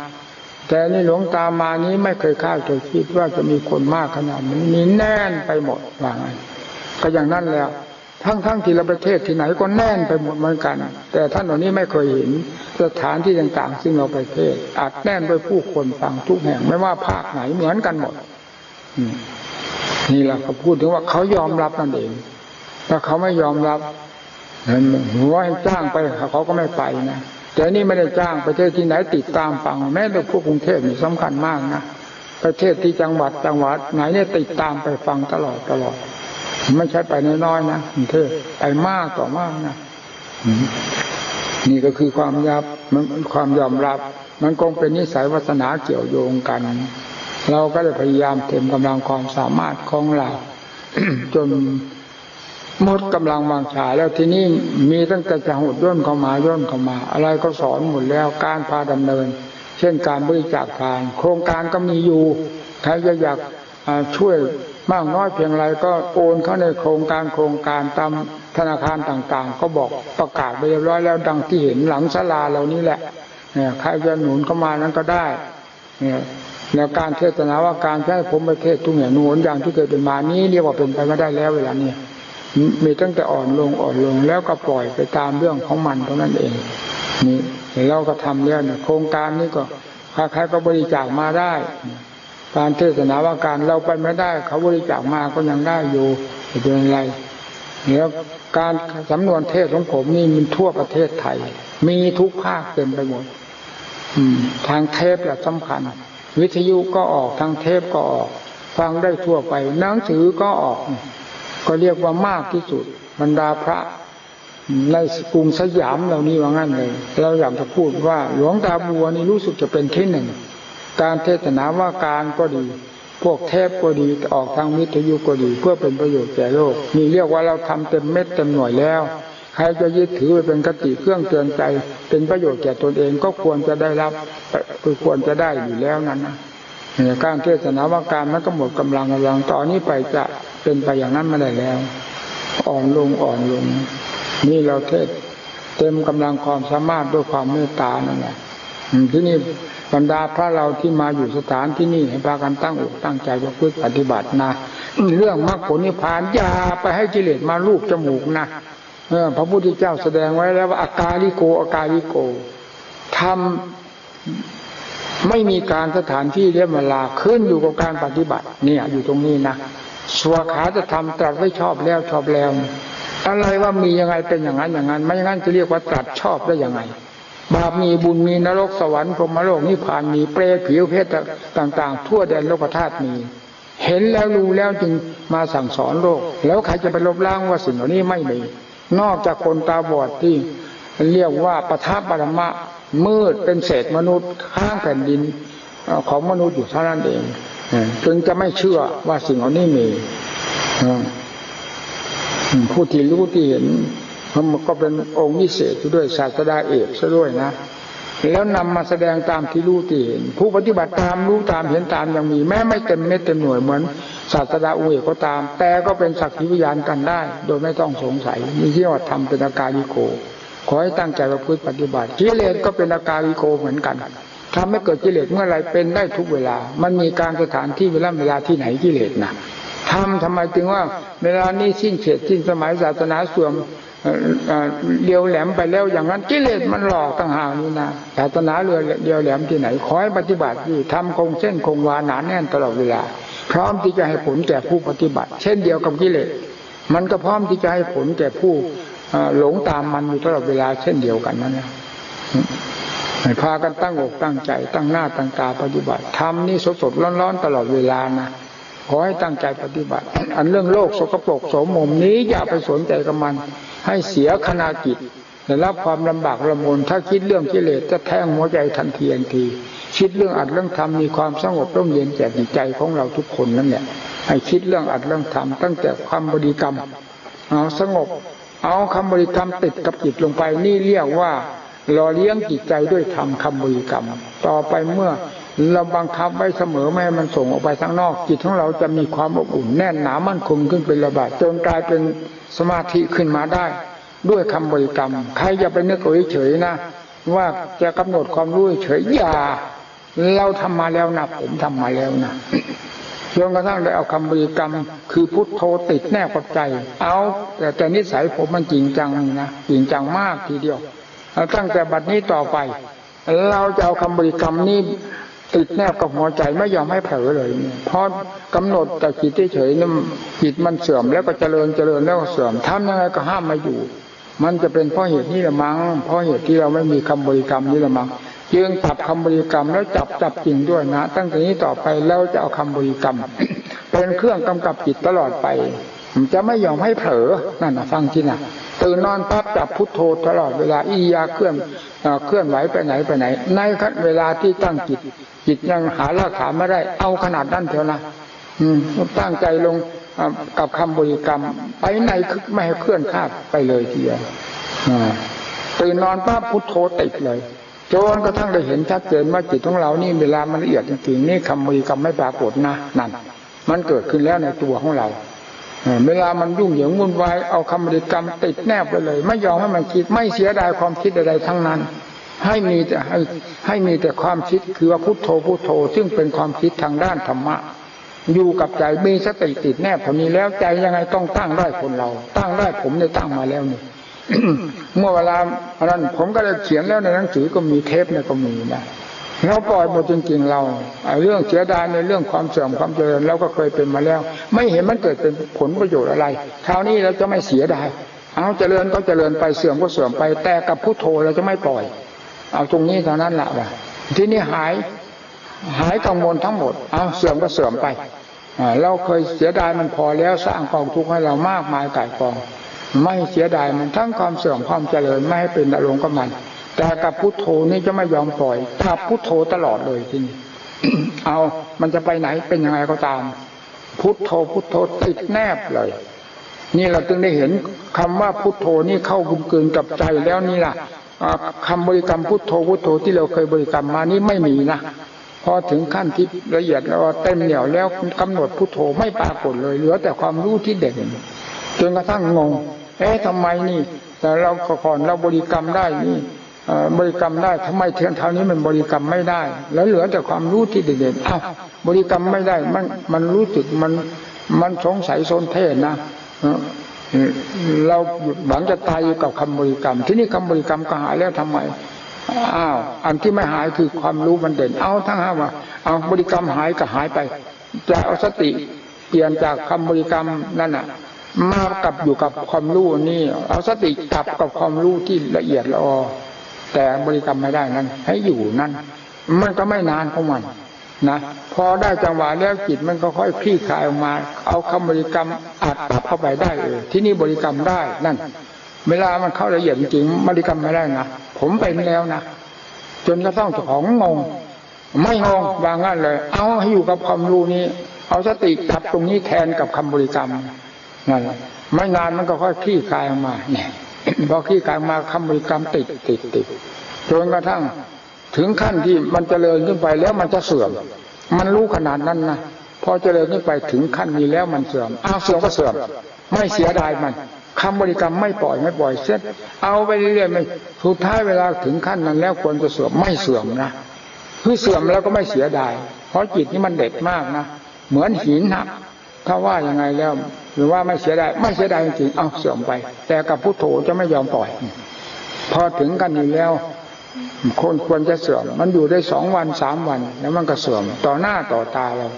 แต่นี่หลวงตามานี้ไม่เคยคาดเคยคิดว่าจะมีคนมากขนาดนี้มีแน่นไปหมดว่าไงก็อย่างนั้นแล้ว ทั้งทั้งที่เราประเทศที่ไหนก็แน่นไปหมดเหมือนกัน แต่ท่านเหล่านี้ไม่เคยเห็นสถานที่ต่างๆ ซึ่งเราไปเทศอัดแน่นด้วยผู้คนฟังทุกแห่งไม่ว่าภาคไหนเหมือนกันหมด นี่แหละเขาพูดถึงว่าเขายอมรับนั่นเองถ้าเขาไม่ยอมรับหัวให้จ้างไปเขาก็ไม่ไปนะแต่นี่ไม่ได้จ้างประเทศที่ไหนติดตามฟังแม้แต่พวกกรุงเทพนี่สำคัญมากนะประเทศที่จังหวัดจังหวัดไหนเนี่ยติดตามไปฟังตลอดตลอดไม่ใช่ไปน้อยๆนะกรุงเทพไปมากต่อมากนะนี่ก็คือความยับมันความยอมรับ มันคงเป็นนิสัยวาสนาเกี่ยวโยงกัน เราก็เลยพยายามเต็มกำลังความสามารถของเรา จนหมดกำลังวางชาแล้วที่นี่มีตั้งแต่จะหดย่นเข้ามาย่นเข้ามา อะไรก็สอนหมดแล้วการพาดำเนิน เช่นการบริจาคทาน โครงการก็มีอยู่ใครจะอยากช่วยมากน้อยเพียงไรก็โอนเข้าในโครงการโครงการตามธนาคารต่างๆ ก็บอกประกาศไปเรียบร้อยแล้วดังที่เห็นหลังศาลาเหล่านี้แหละเนี่ยใครจะหนุนเข้ามานั้นก็ได้เนี่ย แล้วการเทศนาว่าการใช้ผมไปเทศทุกอย่างหนุนอย่างที่เคยเป็นมานี้เรียกว่าเป็นไปไม่ได้แล้วเวลานี้มีตั้งแต่อ่อนลงอ่อนลงแล้วก็ปล่อยไปตามเรื่องของมันเท่านั้นเองนี่เราก็ทำแล้วเนี่ยโครงการนี้ก็ใครๆก็บริจาคมาได้ การเทศนาว่าการเราไปไม่ได้ เขาบริจาคมาก็ยังได้อยู่เป็นอะไรแล้วการสำนวนเทศของผมนี่มันทั่วประเทศไทย มีทุกภาคเต็มไปหมดทางเทปแหละสำคัญ วิทยุก็ออกทางเทปก็ออก ฟังได้ทั่วไป หนังสือก็ออก ก็เรียกว่ามากที่สุด บรรดาพระในกรุงสยามเหล่านี้ว่างั้นเลย เราอยากจะพูดว่า หลวงตาบัวนี่รู้สึกจะเป็นที่หนึ่ง การเทศนาว่าการก็ดี พวกเทพก็ดีออกทางวิทยุก็ดี เพื่อเป็นประโยชน์แก่โลกนี่เรียกว่าเราทำเต็มเม็ดเต็มหน่วยแล้ว รจะยึดถือเป็นคติเครื่องเตือนใจ เป็นประโยชน์แก่ตนเองก็ควรจะได้รับควรจะได้อยู่แล้วนั้นนะการเทศนาวาการมันก็หมดกำลังกำลังต่อนนี้ไปจะเป็นไปอย่างนั้นไม่ได้แล้ว อ่อนลงอ่อนลง นี่เราเทศเต็มกำลังความสามารถด้วยความเมตตานั่นแหละที่นี่บรรดาพระเราที่มาอยู่สถานที่นี่ให้พากันตั้งอกตั้งใจประพฤติปฏิบัตินะเรื่องมรรคผลนิพพานอย่าไปให้กิเลสมาลูกจมูกนะ พระพุทธเจ้าแสดงไว้แล้วว่าอากาลิโกอากาลิโกทำไม่มีการสถานที่เรียกเวลาขึ้นอยู่กับการปฏิบัติ เนี่ย อยู่ตรงนี้นะสวขาจะทำตรัสไว้ชอบแล้วชอบแล้วอะไรว่ามียังไงเป็นอย่างนั้นอย่างนั้น ไม่อย่างนั้นจะเรียกว่าตรัสชอบได้ยังไง บาปมีบุญมีนรกสวรรค์พรหมโลกนิพพานมีเปรตผิวเพศต่าง ๆ ทั่วแดนโลกธาตุมีเห็นแล้วรู้แล้วจึงมาสั่งสอนโลก แล้วใครจะไปลบล้างว่าสิ่งเหล่านี้ไม่มี นอกจากคนตาบอดที่เรียกว่าปทับปรมะมืดเป็นเศษมนุษย์ข้างแผ่นดินของมนุษย์อยู่เท่านั้นเองจึงจะไม่เชื่อว่าสิ่งเหล่านี้มีผู้ที่รู้ที่เห็นมันก็เป็นองค์วิเศษด้วยศาสดาเอกซะด้วยนะ แล้วนำมาแสดงตามที่รู้ที่เห็น ผู้ปฏิบัติตามรู้ตามเห็นตามยังมี แม้ไม่เต็มเม็ดเต็มหน่วยเหมือนศาสดาอุเอกก็ตาม แต่ก็เป็นสักขีพยานกันได้ โดยไม่ต้องสงสัยมีที่ว่าทำเป็นอาการิโก ขอให้ตั้งใจประพฤติปฏิบัติกิเลสก็เป็นอาการิโกเหมือนกันทำให้เกิดกิเลสเมื่อไรเป็นได้ทุกเวลา มันมีการสถานที่เวลาเวลาที่ไหนกิเลสนะทำทำไมจึงว่า เวลานี้สิ้นเฉดสิ้นสมัยศาสนาเสื่อม เดียวแหลมไปแล้วอย่างนั้นกิเลสมันหลอกต่างหากนี่นะศาสนาเรือเดียวแหลมที่ไหนคอยปฏิบัติที่ทำคงเส้นคงวาหนาแน่นตลอดเวลา พร้อมที่จะให้ผลแก่ผู้ปฏิบัติ เช่นเดียวกับกิเลสมันก็พร้อมที่จะให้ผลแก่ผู้หลงตามมันอยู่ตลอดเวลา เช่นเดียวกันนั่นนะให้พากันตั้งอกตั้งใจตั้งหน้าตั้งตาปฏิบัติทำนี่สดสดร้อนๆตลอดเวลานะขอให้ตั้งใจปฏิบัติ อันเรื่องโลกสกปรกโสมมนี้อย่าไปสนใจกับมัน ให้เสียขณะจิตได้รับความลำบากลำบนถ้าคิดเรื่องกิเลสจะแทงหัวใจทันทีทันที คิดเรื่องอัดเรื่องทำมีความสงบร่มเย็นแก่จิตใจของเราทุกคนนั่นแหละให้คิดเรื่องอัดเรื่องทำตั้งแต่ความบริกรรมเอาสงบ เอาคำบริกรรมติดกับจิตลงไปนี่เรียกว่าหล่อเลี้ยงจิตใจด้วยธรรมคำบริกรรม ต่อไปเมื่อ เราบังคับไว้เสมอไม่ให้มันส่งออกไปทางนอกจิตของเราจะมีความอบอุ่นแน่นหนามั่นคงขึ้นเป็นระบาดจนกลายเป็นสมาธิขึ้นมาได้ ด้วยคำบริกรรม ใครอย่าไปนึกเฉยๆนะ ว่าจะกำหนดความรู้เฉยอย่า เราทำมาแล้วนะผมทำมาแล้วนะจนกระทั่งได้เอาคำบริกรรม คือพุทโธติดแนบกับใจ เอาแต่แต่นิสัยผมมันจริงจังนะจริงจังมากทีเดียวตั้งแต่บัดนี้ต่อไป เราจะเอาคำบริกรรมนี้ ติดแนบกับหัวใจไม่ยอมให้เผลอเลยเพราะกำหนดแต่จิตเฉยๆนั่จิตมันเสื่อมแล้วก็เจริญเจริญแล้วก็เสื่อมทำยังไงก็ห้ามมาอยู่ มันจะเป็นเพราะเหตุนี้ละมั้งเพราะเหตุที่เราไม่มีคำบริกรรมนี้ละมั้งยึงจับคำบริกรรมแล้วจับจับจริงด้วยนะ ตั้งแต่นี้ต่อไปแล้วจะเอาคำบริกรรม เป็นเครื่องกำกับจิตตลอดไปจะไม่ยอมให้เผลอนั่นนะฟังที่น่ะตื่นนอนปั๊บจับพุทโธตลอดเวลาอียาเคลื่อนเคลื่อนไหวไปไหนไปไหน ในเวลาที่ตั้งจิต จิตยังหาราขาไม่ได้ เอาขนาดนั้นเถอะนะอืมตั้งใจลงกับคำบริกรรม ไปไหนไม่ให้เคลื่อนคาดไปเลยทีเดียวตื่นนอนป้าพุทโธติดเลยจนกระทั่งได้เห็นชัดเจนว่าจิตของเรานี่เวลามันละเอียดจริงๆนี่คำบริกรรมไม่ปรากฏนะนั่นมันเกิดขึ้นแล้วในตัวของเราเวลามันยุ่งเหยิงวุ่นวายเอาคำบริกรรมติดแนบไปเลย ไม่ยอมให้มันคิดไม่เสียดายความคิดใดๆทั้งนั้น ให้มีแต่ให้ให้มีแต่ความคิดคือว่าพุทโธพุทโธ ซึ่งเป็นความคิดทางด้านธรรมะ อยู่กับใจมีสติติดแนบเท่านี้แล้วใจยังไงต้องตั้งได้คนเรา ตั้งได้ผมได้ตั้งมาแล้วนี่เมื่อเวลาอันนั้นผมก็ได้เขียนแล้วในหนังสือก็มีเทปเนี่ยก็มีนะเราปล่อยหมดจริงๆเราเรื่องเสียดายในเรื่องความเสื่อมความเจริญเราก็เคยเป็นมาแล้ว ไม่เห็นมันเกิดเป็นผลประโยชน์อะไรคราวนี้เราจะไม่เสียดายเอาเจริญก็เจริญไปเสื่อมก็เสื่อมไป แต่กับพุทโธเราจะไม่ปล่อย เอาตรงนี้เท่านั้นแหละว่ะที่นี่หายหายกังวลทั้งหมด เอาเสื่อมก็เสื่อมไปเราเคยเสียดายมันพอแล้วสร้างกองทุกข์ให้เรามากมายก่ายกอง ไม่เสียดายมันทั้งความเสื่อมความเจริญไม่ให้เป็นอารมณ์กับมัน แต่กับพุทโธนี่จะไม่ยอมปล่อยกับพุทโธตลอดเลยที่นี่เอามันจะไปไหนเป็นยังไงก็ตาม พุทโธพุทโธติดแนบเลย นี่เราจึงได้เห็นคำว่าพุทโธนี่เข้ากุมเกินกับใจแล้วนี่ล่ะ คำบริกรรมพุทโธพุทโธที่เราเคยบริกรรมมานี่ไม่มีนะพอถึงขั้นที่ละเอียดแล้วเต็มเหนี่ยวแล้วกำหนดพุทโธไม่ปรากฏเลยเหลือแต่ความรู้ที่เด่นจนกระทั่งงง เอ๊ะทำไมนี่ แต่เราก่อนเราบริกรรมได้นี่บริกรรมได้ทำไมเทียนเท่านี้มันบริกรรมไม่ได้ แล้วเหลือแต่ความรู้ที่เด่นๆอ้าวบริกรรมไม่ได้มันมันรู้สึกมันมันสงสัยโซนเทศนะ เราหวังจะตายอยู่กับคำบริกรรม ที่นี่คำบริกรรมก็หายแล้วทำไมอ้าวอันที่ไม่หายคือความรู้มันเด่น เอาทั้งห้าว่าเอาบริกรรมหายก็หายไปจะเอาสติเปลี่ยนจากคำบริกรรมนั่นน่ะมากับอยู่กับความรู้นี่เอาสติกลับกับความรู้ที่ละเอียดละออแต่บริกรรมไม่ได้นั้น ให้อยู่นั่นมันก็ไม่นานของมัน นะพอได้จังหวะแล้วจิตมันก็ค่อยคลี่คลายออกมา เอาคำบริกรรมอัดตับเข้าไปได้เออที่นี่บริกรรมได้นั่น เวลามันเข้าละเอียดจริงบริกรรมไม่ได้นะผมเป็นแล้วนะจนกระทั่งของงง ไม่งงวางงั้นเลย เอาให้อยู่กับความรู้นี้ เอาสติทับตรงนี้แทนกับคำบริกรรมนั่นไม่นานมันก็ค่อยคลี่คลายออกมาเนี่ยพอคลี่คลายมาคำบริกรรมติดติดติดจนกระทั่ง ถึงขั้นที่มันจเจริญขึ้นไปแล้วมันจะเสื่อม มันรู้ขนาดนั้นนะพอเจริญขึ้นไปถึงขั้นนี้แล้วมันเสื่อมอ้าวเสื่อมก็เสื่อม ไม่เสียดายมันคำบริกรรมไม่ปล่อยไม่ปล่อยเส็จเอาไปเรื่อยๆไม่สุดท้ายเวลาถึงขั้นนั้นแล้วควรจะเสื่อมไม่เสื่อมนะคือเสื่อมแล้วก็ไม่เสียดาย เพราะจิตนี่มันเด็ดมากนะเหมือนหินหักถ้าว่ายังไงแล้ว หรือว่าไม่เสียดายไม่เสียดายจริงเอาเสื่อมไป แต่กับพุทโธจะไม่ยอมปล่อย พอถึงกันอยู่แล้ว คนควรจะเสื่อม มันอยู่ได้สองวันสามวัน แล้วมันก็เสื่อม ต่อหน้าต่อตาเรา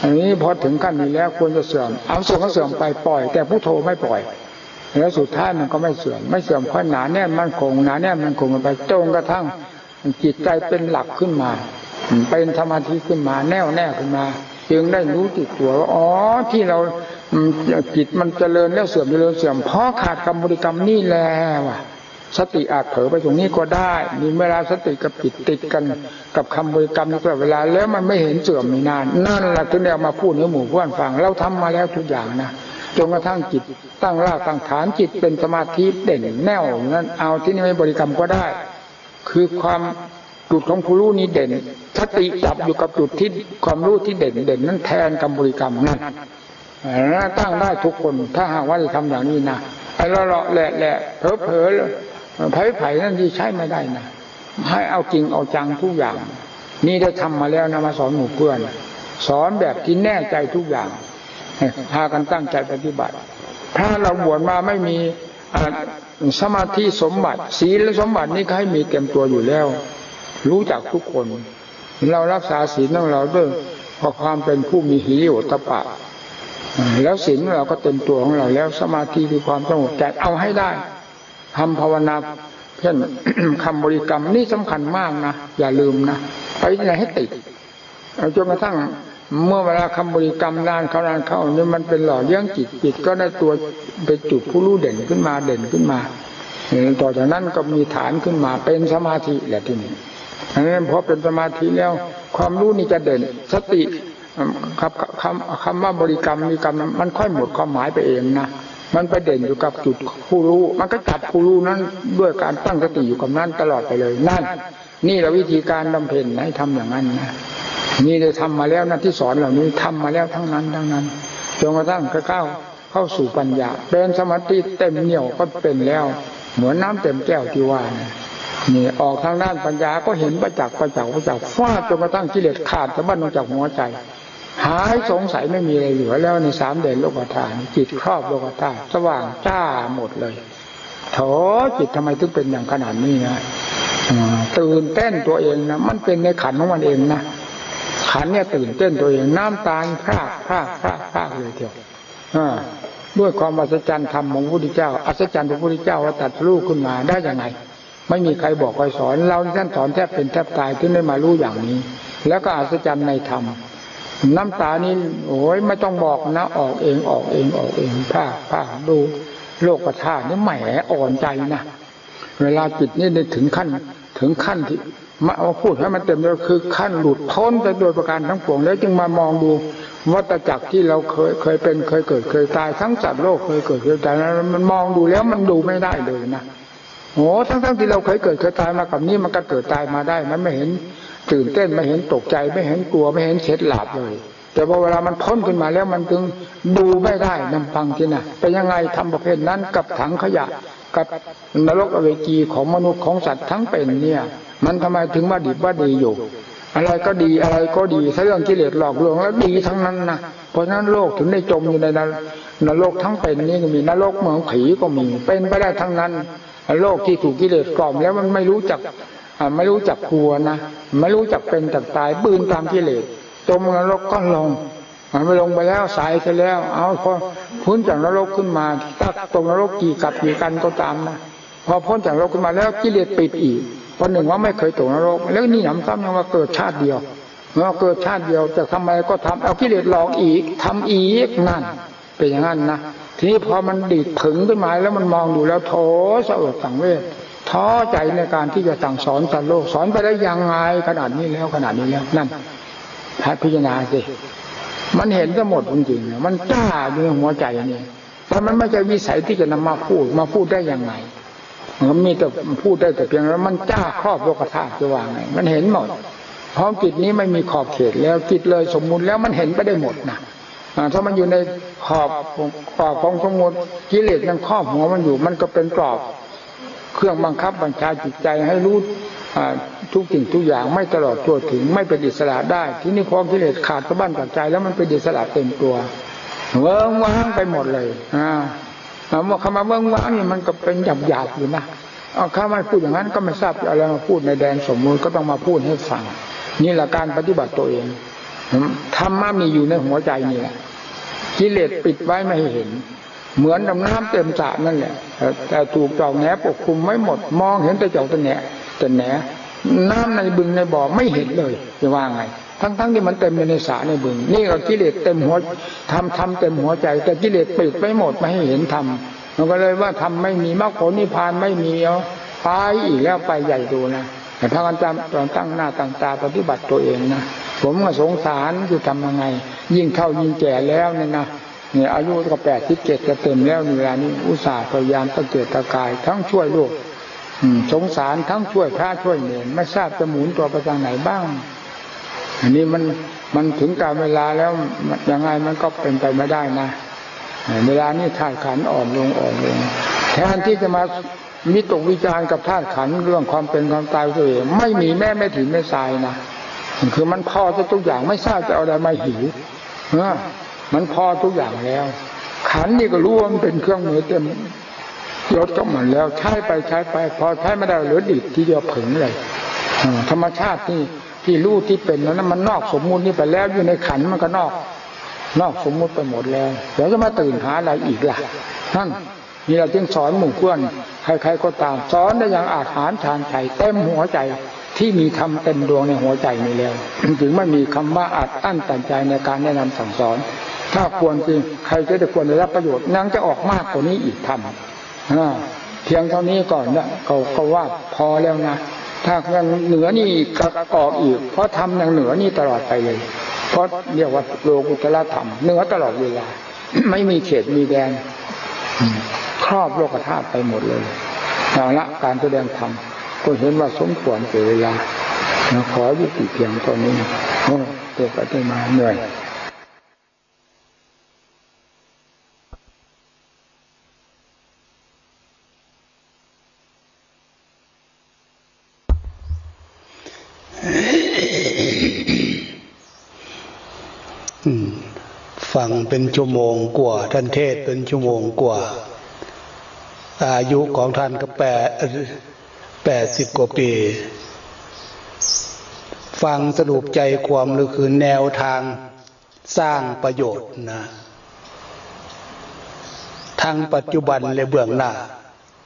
อันนี้พอถึงขั้นนี้แล้วควรจะเสื่อม เอาเสื่อมก็เสื่อมไปปล่อย แต่พุทโธไม่ปล่อย แล้วสุดท้ายมันก็ไม่เสื่อม ไม่เสื่อมค่อยหนาแน่นมันคงหนาแน่นมันคงไปจนกระทั่งจิตใจเป็นหลักขึ้นมา เป็นสมาธิขึ้นมา แน่วแน่ขึ้นมา จึงได้รู้ติดตัวว่าอ๋อที่เราจิตมันเจริญแล้วเสื่อมเจริญเสื่อมเพราะขาดกรรมบริกรรมนี่แหละว่ะ สติอาจเผลอไปตรงนี้ก็ได้มีเวลาสติกับจิตติดกันกับคำบริกรรมตลอดเวลา แล้วมันไม่เห็นเสื่อมม่นานนั่นแหละถึงได้มาพูดในหมู่เพื่อนฟังเราทำมาแล้วทุกอย่างนะจนกระทั่งจิตตั้งรากตั้งฐานจิตเป็นสมาธิเด่นแน่วนั้นเอาที่นี่ไม่บริกรรมก็ได้ คือความจุดของผู้รู้นี้เด่นสติจับอยู่กับจุดที่ความรู้ที่เด่นเด่นนั้นแทนกรรมบริกรรมนั่นตั้งได้ทุกคนถ้าหากว่าจะทำอย่างนี้นะไอ้ละละแหละแหละเผลอเผลอ ไผ่ไผ่นั่นที่ใช้ไม่ได้นะให้เอาจริงเอาจังทุกอย่าง นี่ได้ทำมาแล้วนะมาสอนหมู่เพื่อน สอนแบบที่แน่ใจทุกอย่างพากันตั้งใจปฏิบัติ ถ้าเราบวชมาไม่มีสมาธิสมบัติ ศีลสมบัตินี่ก็ให้มีเต็มตัวอยู่แล้ว รู้จักทุกคน เรารักษาศีลของเราด้วยพราะความเป็นผู้มีหิริโอตปะ แล้วศีลเราก็เต็มตัวของเราแล้วสมาธิคือความสงบใจเอาให้ได้ ทำภาวนาเช่นคำบริกรรมนี่สำคัญมากนะ อย่าลืมนะไปที่ไหนให้ติดจนกระทั่งเมื่อเวลาคำบริกรรมนานเขานานเข้านี่มันเป็นหล่อเลี้ยงจิตจิตก็ได้ตัวเป็นจุดผู้รู้เด่นขึ้นมาเด่นขึ้นมาต่อจากนั้นก็มีฐานขึ้นมาเป็นสมาธิแหละที่นี่อันนี้พอเป็นสมาธิแล้ว ความรู้นี่จะเด่นสติคำคำคำว่าบริกรรมมีกรรมมันค่อยหมดความหมายไปเองนะ มันไปเด่นอยู่กับจุดผู้รู้ มันก็จับผู้รู้นั้นด้วยการตั้งสติอยู่กับนั้นตลอดไปเลย นั่น นี่แหละวิธีการบำเพ็ญให้ทำอย่างนั้นนะนี่ได้ทำมาแล้วนะที่สอนเหล่านี้ทำมาแล้วทั้งนั้นทั้งนั้นจนกระทั่งก้าเข้าสู่ปัญญา เป็นสมาธิเต็มเหนี่ยวก็เป็นแล้ว เหมือนน้าเต็มแก้วที่ว่านะนี่ออกทางด้านปัญญาก็เห็นประจักษ์ประจักษ์ประจักษ์ฟาดจนกระทั่งกิเลสขาดสะบั้นออกจากหัวใจ หายสงสัยไม่มีอะไรเหลือแล้วในสามเด่นโลกธาตุจิตครอบโลกธาตุสว่างจ้าหมดเลยโถจิตทำไมถึงเป็นอย่างขนาดนี้นะตื่นเต้นตัวเองนะมันเป็นในขันของมันเองนะขันเนี่ยตื่นเต้นตัวเองน้ำตาพรากพรากพรากพรากเลยเดียวด้วยความอัศจรรย์ธรรมของพระพุทธเจ้าอัศจรรย์ของพระพุทธเจ้าว่าตัดรู้ขึ้นมาได้ยังไง ไม่มีใครบอกใครสอน เราท่านสอนแทบเป็นแทบตายที่ได้มารู้อย่างนี้ แล้วก็อัศจรรย์ในธรรม น้ำตานี้โอ้ยไม่ต้องบอกนะ ออกเองออกเองออกเองผ้าผ้าดูโลกธาตุนี่แหมอ่อนใจนะเวลาจิตนี่ได้ถึงขั้นถึงขั้นที่มาเอาพูดให้มันเต็มเลยคือขั้นหลุดพ้นไปโดยประการทั้งปวงแล้วจึงมามองดูวัตจักรที่เราเคยเคยเป็นเคยเกิดเคยตายทั้งสัตว์โลกเคยเกิดเคยตายนั้นมันมองดูแล้วมันดูไม่ได้เลยนะโอ้ทั้งทั้งที่เราเคยเกิดเคยตายมากับนี้มันก็เกิดตายมาได้มันไม่เห็น ตื่นเต้นไม่เห็นตกใจไม่เห็นกลัวไม่เห็นเฉดหลับเลย แต่พอเวลามันพ้นขึ้นมาแล้วมันจึงดูไม่ได้นำฟังที่น่ะเป็นยังไงทำประเภทนั้นกับถังขยะกับนรกอเวจีของมนุษย์ของสัตว์ทั้งเป็นเนี่ย มันทำไมถึงว่าดีว่าดีอยู่ อะไรก็ดีอะไรก็ดีถ้าเรื่องกิเลสหลอกลวงแล้วดีทั้งนั้นนะเพราะฉะนั้นโลกถึงได้จมอยู่ในนรกทั้งเป็นนี่มีนรกเหมืองผีก็มีเป็นไปได้ทั้งนั้น โลกที่ถูกกิเลสกล่อมแล้วมันไม่รู้จัก ไม่รู้จักกลัวนะไม่รู้จักเป็นจักตายปืนตามกิเลสจมนรกก็ลงมันไปลงไปแล้วสายไปแล้ว เอาพอพ้นจากนรกขึ้นมาตักตรงนรกกี่กับกี่กันก็ตามนะพอพ้นจากนรกขึ้นมาแล้วกิเลสปิดอีกพอหนึ่งว่าไม่เคยตกนรก แล้วนี่หนำซ้ำยังว่าเกิดชาติเดียวเมื่อเกิดชาติเดียวจะทำไมก็ทำเอากิเลสหลอกอีกทำอีกนั่นเป็นอย่างนั้นนะทีนี้พอมันดีดถึงขึ้นมาแล้วมันมองดูแล้วโถสะอดสังเวช ท้อใจในการที่จะสั่งสอนสัตว์โลกสอนไปได้ยังไงขนาดนี้แล้วขนาดนี้แล้วนั่นพิจารณาสิมันเห็นทั้งหมดจริงๆมันจ้าอยู่ในหัวใจนี่แต่มันไม่ใช่วิสัยที่จะนำมาพูดมาพูดได้ยังไงมันมีแต่พูดได้แต่เพียงแล้วมันจ้าครอบโลกธาตุจะวางไงมันเห็นหมดพร้อมจิตนี้ไม่มีขอบเขตแล้วจิตเลยสมมุติแล้วมันเห็นไปได้หมดนะถ้ามันอยู่ในขอบขอบของสมมติกิเลสยังครอบหัวมันอยู่ มันก็เป็นกรอบ เครื่องบังคับบัญชาจิตใจให้รู้ทุกสิ่งทุกอย่างไม่ตลอดตัวถึงไม่เป็นอิสระได้ ที่นี่พอกิเลสขาดสะบั้นจากใจแล้วมันเป็นอิสระเต็มตัวเวิ้งว้างไปหมดเลยอ่าเมื่อคำว่าเวิ้งว้างนี่มันก็เป็นหยาบหยาบอยู่นะเอาข้าไม่พูดอย่างนั้นก็ไม่ทราบอะไรมาพูดในแดนสมมุติก็ต้องมาพูดให้ฟังนี่แหละการปฏิบัติตัวเองธรรมะมีอยู่ในหัวใจนี่แหละกิเลสปิดไว้ไม่เห็น เหมือนดำน้ำเต็มสระนั่นแหละ แต่ถูกจอกแหนปกคลุมไม่หมด มองเห็นแต่เจ้าตะแหนแต่แหนน้ำในบึงในบ่อไม่เห็นเลยจะว่าไง ทั้งๆทที่มันเต็มในสาในบึง นี่ก็กิเลสเต็มหัวทำทำเต็มหัวใจ แต่กิเลสปิดไปหมดไม่ให้เห็นทำมันก็เลยว่าทำไม่มีมรรคผลนิพพานไม่มีเอาไปอีกแล้วไปใหญ่ดูนะแต่ถ้ากันจำตอนตั้งหน้าตั้งตาปฏิบัติตัวเองนะผมก็สงสารจะทำยังไง ยิ่งเท่ายิ่งแก่แล้วเนี่ยนะ เนี่ยอายุก็แปดสิบเจ็ดจะเต็มแล้วเวลานี้อุตส่าห์พยายามตะเกียกตะกาย ทั้งช่วยลูกสงสารทั้งช่วยพระช่วยเนรไม่ทราบจะหมุนตัวไปทางไหนบ้าง อันนี้มันมันถึงการเวลาแล้วยังไงมันก็เป็นไปไม่ได้นะเวลานี้ธาตุขันอ่อนลงอ่อนลงแทนที่จะมามีตกวิจารณ์กับธาตุขันเรื่องความเป็นความตายตัวเองไม่มีแม่ไม่ถึงไม่ทรายนะคือมันพอจะทุกอย่างไม่ทราบจะเอาอะไรมาหิวเออ มันพอทุกอย่างแล้ว ขันนี่ก็รู้ว่ามันเป็นเครื่องมือเต็มรถก็เหมือนแล้วใช้ไปใช้ไป พอใช้ไม่ได้เหลือดิบที่เดียวผึ่งเลยธรรมชาติที่ที่รู้ที่เป็นนั้นมันนอกสมมุตินี่ไปแล้วอยู่ในขันมันก็นอก นอกสมมุติไปหมดแล้วเดี๋ยวจะมาตื่นหาอะไรอีกล่ะท่านนี่เราจึงสอนหมู่เพื่อนใครๆก็ตามสอนได้อย่างอาหารทานใจเต็มหัวใจ ที่มีธรรมเต็มดวงในหัวใจนี้แล้ว ถึงไม่มีคำว่าอัดอั้นตันใจในการแนะนำสั่งสอน ถ้าควรจริงใครจะได้ควรได้รับประโยชน์นั่งจะออกมากกว่านี้อีกทำเพียงเท่านี้ก่อนนะเขาเขาว่าพอแล้วนะถ้ายังเหนือนี่ก็ออกอีก เพราะทำย่างเหนือนี่ตลอดไปเลย เพราะเรียกว่าโลกุตละธรรมเหนือตลอดเวลา ไม่มีเขตมีแดนครอบโลกธาตุไปหมดเลยเอาละการแสดงธรรม ก็เห็นว่าสมควรเกิดเวลาขอยุติเพียงตอนนี้โอ้เด็กก็ได้มาเหนื่อยฟังเป็นชั่วโมงกว่า ท่านเทศเป็นชั่วโมงกว่า อายุของท่านก็แปด แปดสิบกว่าปี ฟังสรุปใจความหรือคือแนวทางสร้างประโยชน์นะทั้งปัจจุบันและเบื้องหน้า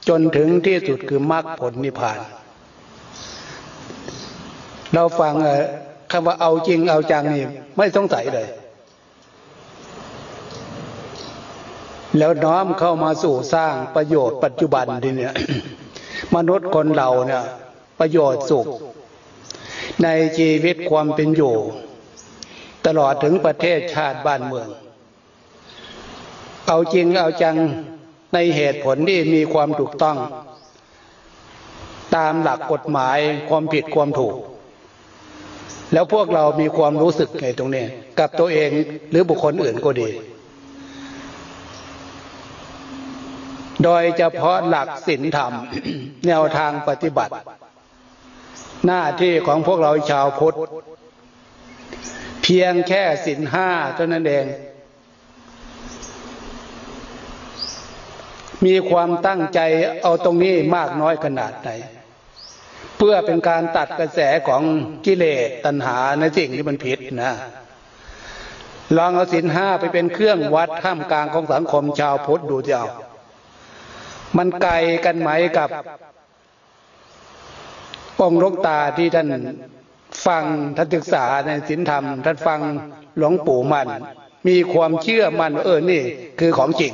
จนถึงที่สุดคือมรรคผลนิพพาน เราฟังคำว่าเอาจริงเอาจังนี่ไม่ต้องใส่เลย แล้วน้อมเข้ามาสู่สร้างประโยชน์ปัจจุบันทีเนี้ย มนุษย์คนเราเนี่ยประโยชน์สุข ในชีวิตความเป็นอยู่ ตลอดถึงประเทศชาติบ้านเมือง เอาจริงเอาจังในเหตุผลที่มีความถูกต้อง ตามหลักกฎหมายความผิดความถูก แล้วพวกเรามีความรู้สึกในตรงนี้ กับตัวเองหรือบุคคลอื่นก็ดี โดยเฉพาะหลักศีลธรรม แนวทางปฏิบัติ หน้าที่ของพวกเราชาวพุทธ เพียงแค่ศีลห้าเท่านั้นเอง มีความตั้งใจเอาตรงนี้มากน้อยขนาดไหน เพื่อเป็นการตัดกระแสของกิเลสตัณหาในสิ่งที่มันผิดนะลองเอาศีลห้าไปเป็นเครื่องวัดท่ามกลางของสังคมชาวพุทธดูเจ้า มันไกลกันไหมกับองค์ลกตาที่ท่านฟังท่านศึกษาในศีลธรรม ท่านฟังหลวงปู่มัน มีความเชื่อมั่นเออนี่ คือของจริง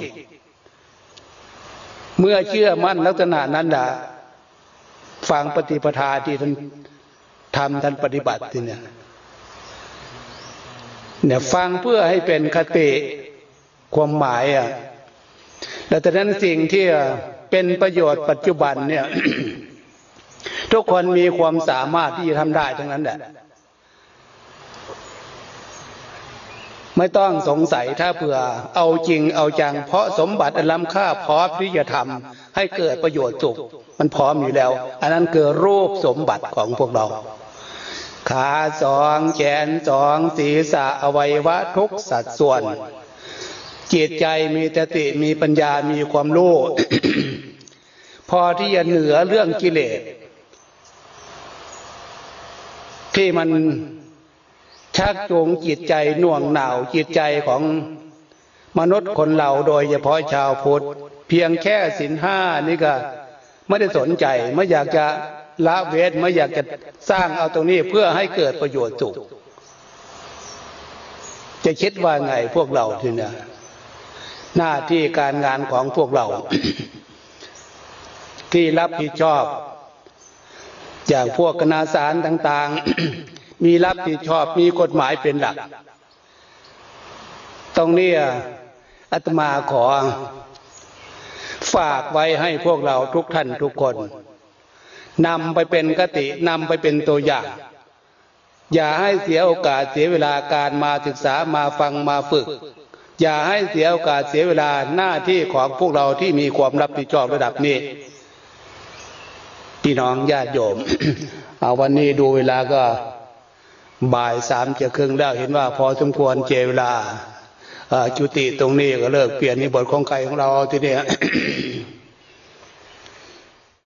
เมื่อเชื่อมั่นลักษณะนั้นดะฟังปฏิปทาที่ท่านทำท่านปฏิบัติเนี่ยเนี่ยฟังเพื่อให้เป็นคติความหมายอะแต่แต่นั้นสิ่งที่ เป็นประโยชน์ปัจจุบันเนี่ย ทุกคนมีความสามารถที่จะทำได้ทั้งนั้นแหละไม่ต้องสงสัยถ้าเผื่อเอาจริงเอาจัง เพราะสมบัติอันล้ำค่าพร้อมที่จะทำให้เกิดประโยชน์สุข มันพร้อมอยู่แล้ว อันนั้นคือรูปสมบัติของพวกเรา ขาสองแขนสองศีรษะอวัยวะทุกสัดส่วน จิตใจมีสติมีปัญญามีความรู้พอที่จะเหนือเรื่องกิเลสที่มันชักจูงจิตใจหน่วงหน่าวจิตใจของมนุษย์คนเราโดยเฉพาะชาวพุทธเพียงแค่สินห้านี่ก็ไม่ได้สนใจไม่อยากจะละเวทไม่อยากจะสร้างเอาตรงนี้เพื่อให้เกิดประโยชน์สุขจะคิดว่าไงพวกเราทีนี้ หน้าที่การงานของพวกเรา ที่รับผิดชอบอย่างพวกคณะสารต่าง ๆ มีรับผิดชอบมีกฎหมายเป็นหลัก ตรงนี้อาตมาขอ ฝากไว้ให้พวกเราทุกท่านทุกคนนำไปเป็นกตินำไปเป็นตัวอย่าง อย่าให้เสียโอกาสเสียเวลาการมาศึกษามาฟังมาฝึก อย่าให้เสียโอกาสเสียเวลาหน้าที่ของพวกเราที่มีความรับผิดชอบระดับนี้ พี่น้องญาติโยม เอาวันนี้ดูเวลาก็บ่ายสามจะครึ่งแล้วเห็นว่า พอสมควรเจเวลาจุติตรงนี้ก็เลิกเปลี่ยนนิบทของใครของเราทีนี้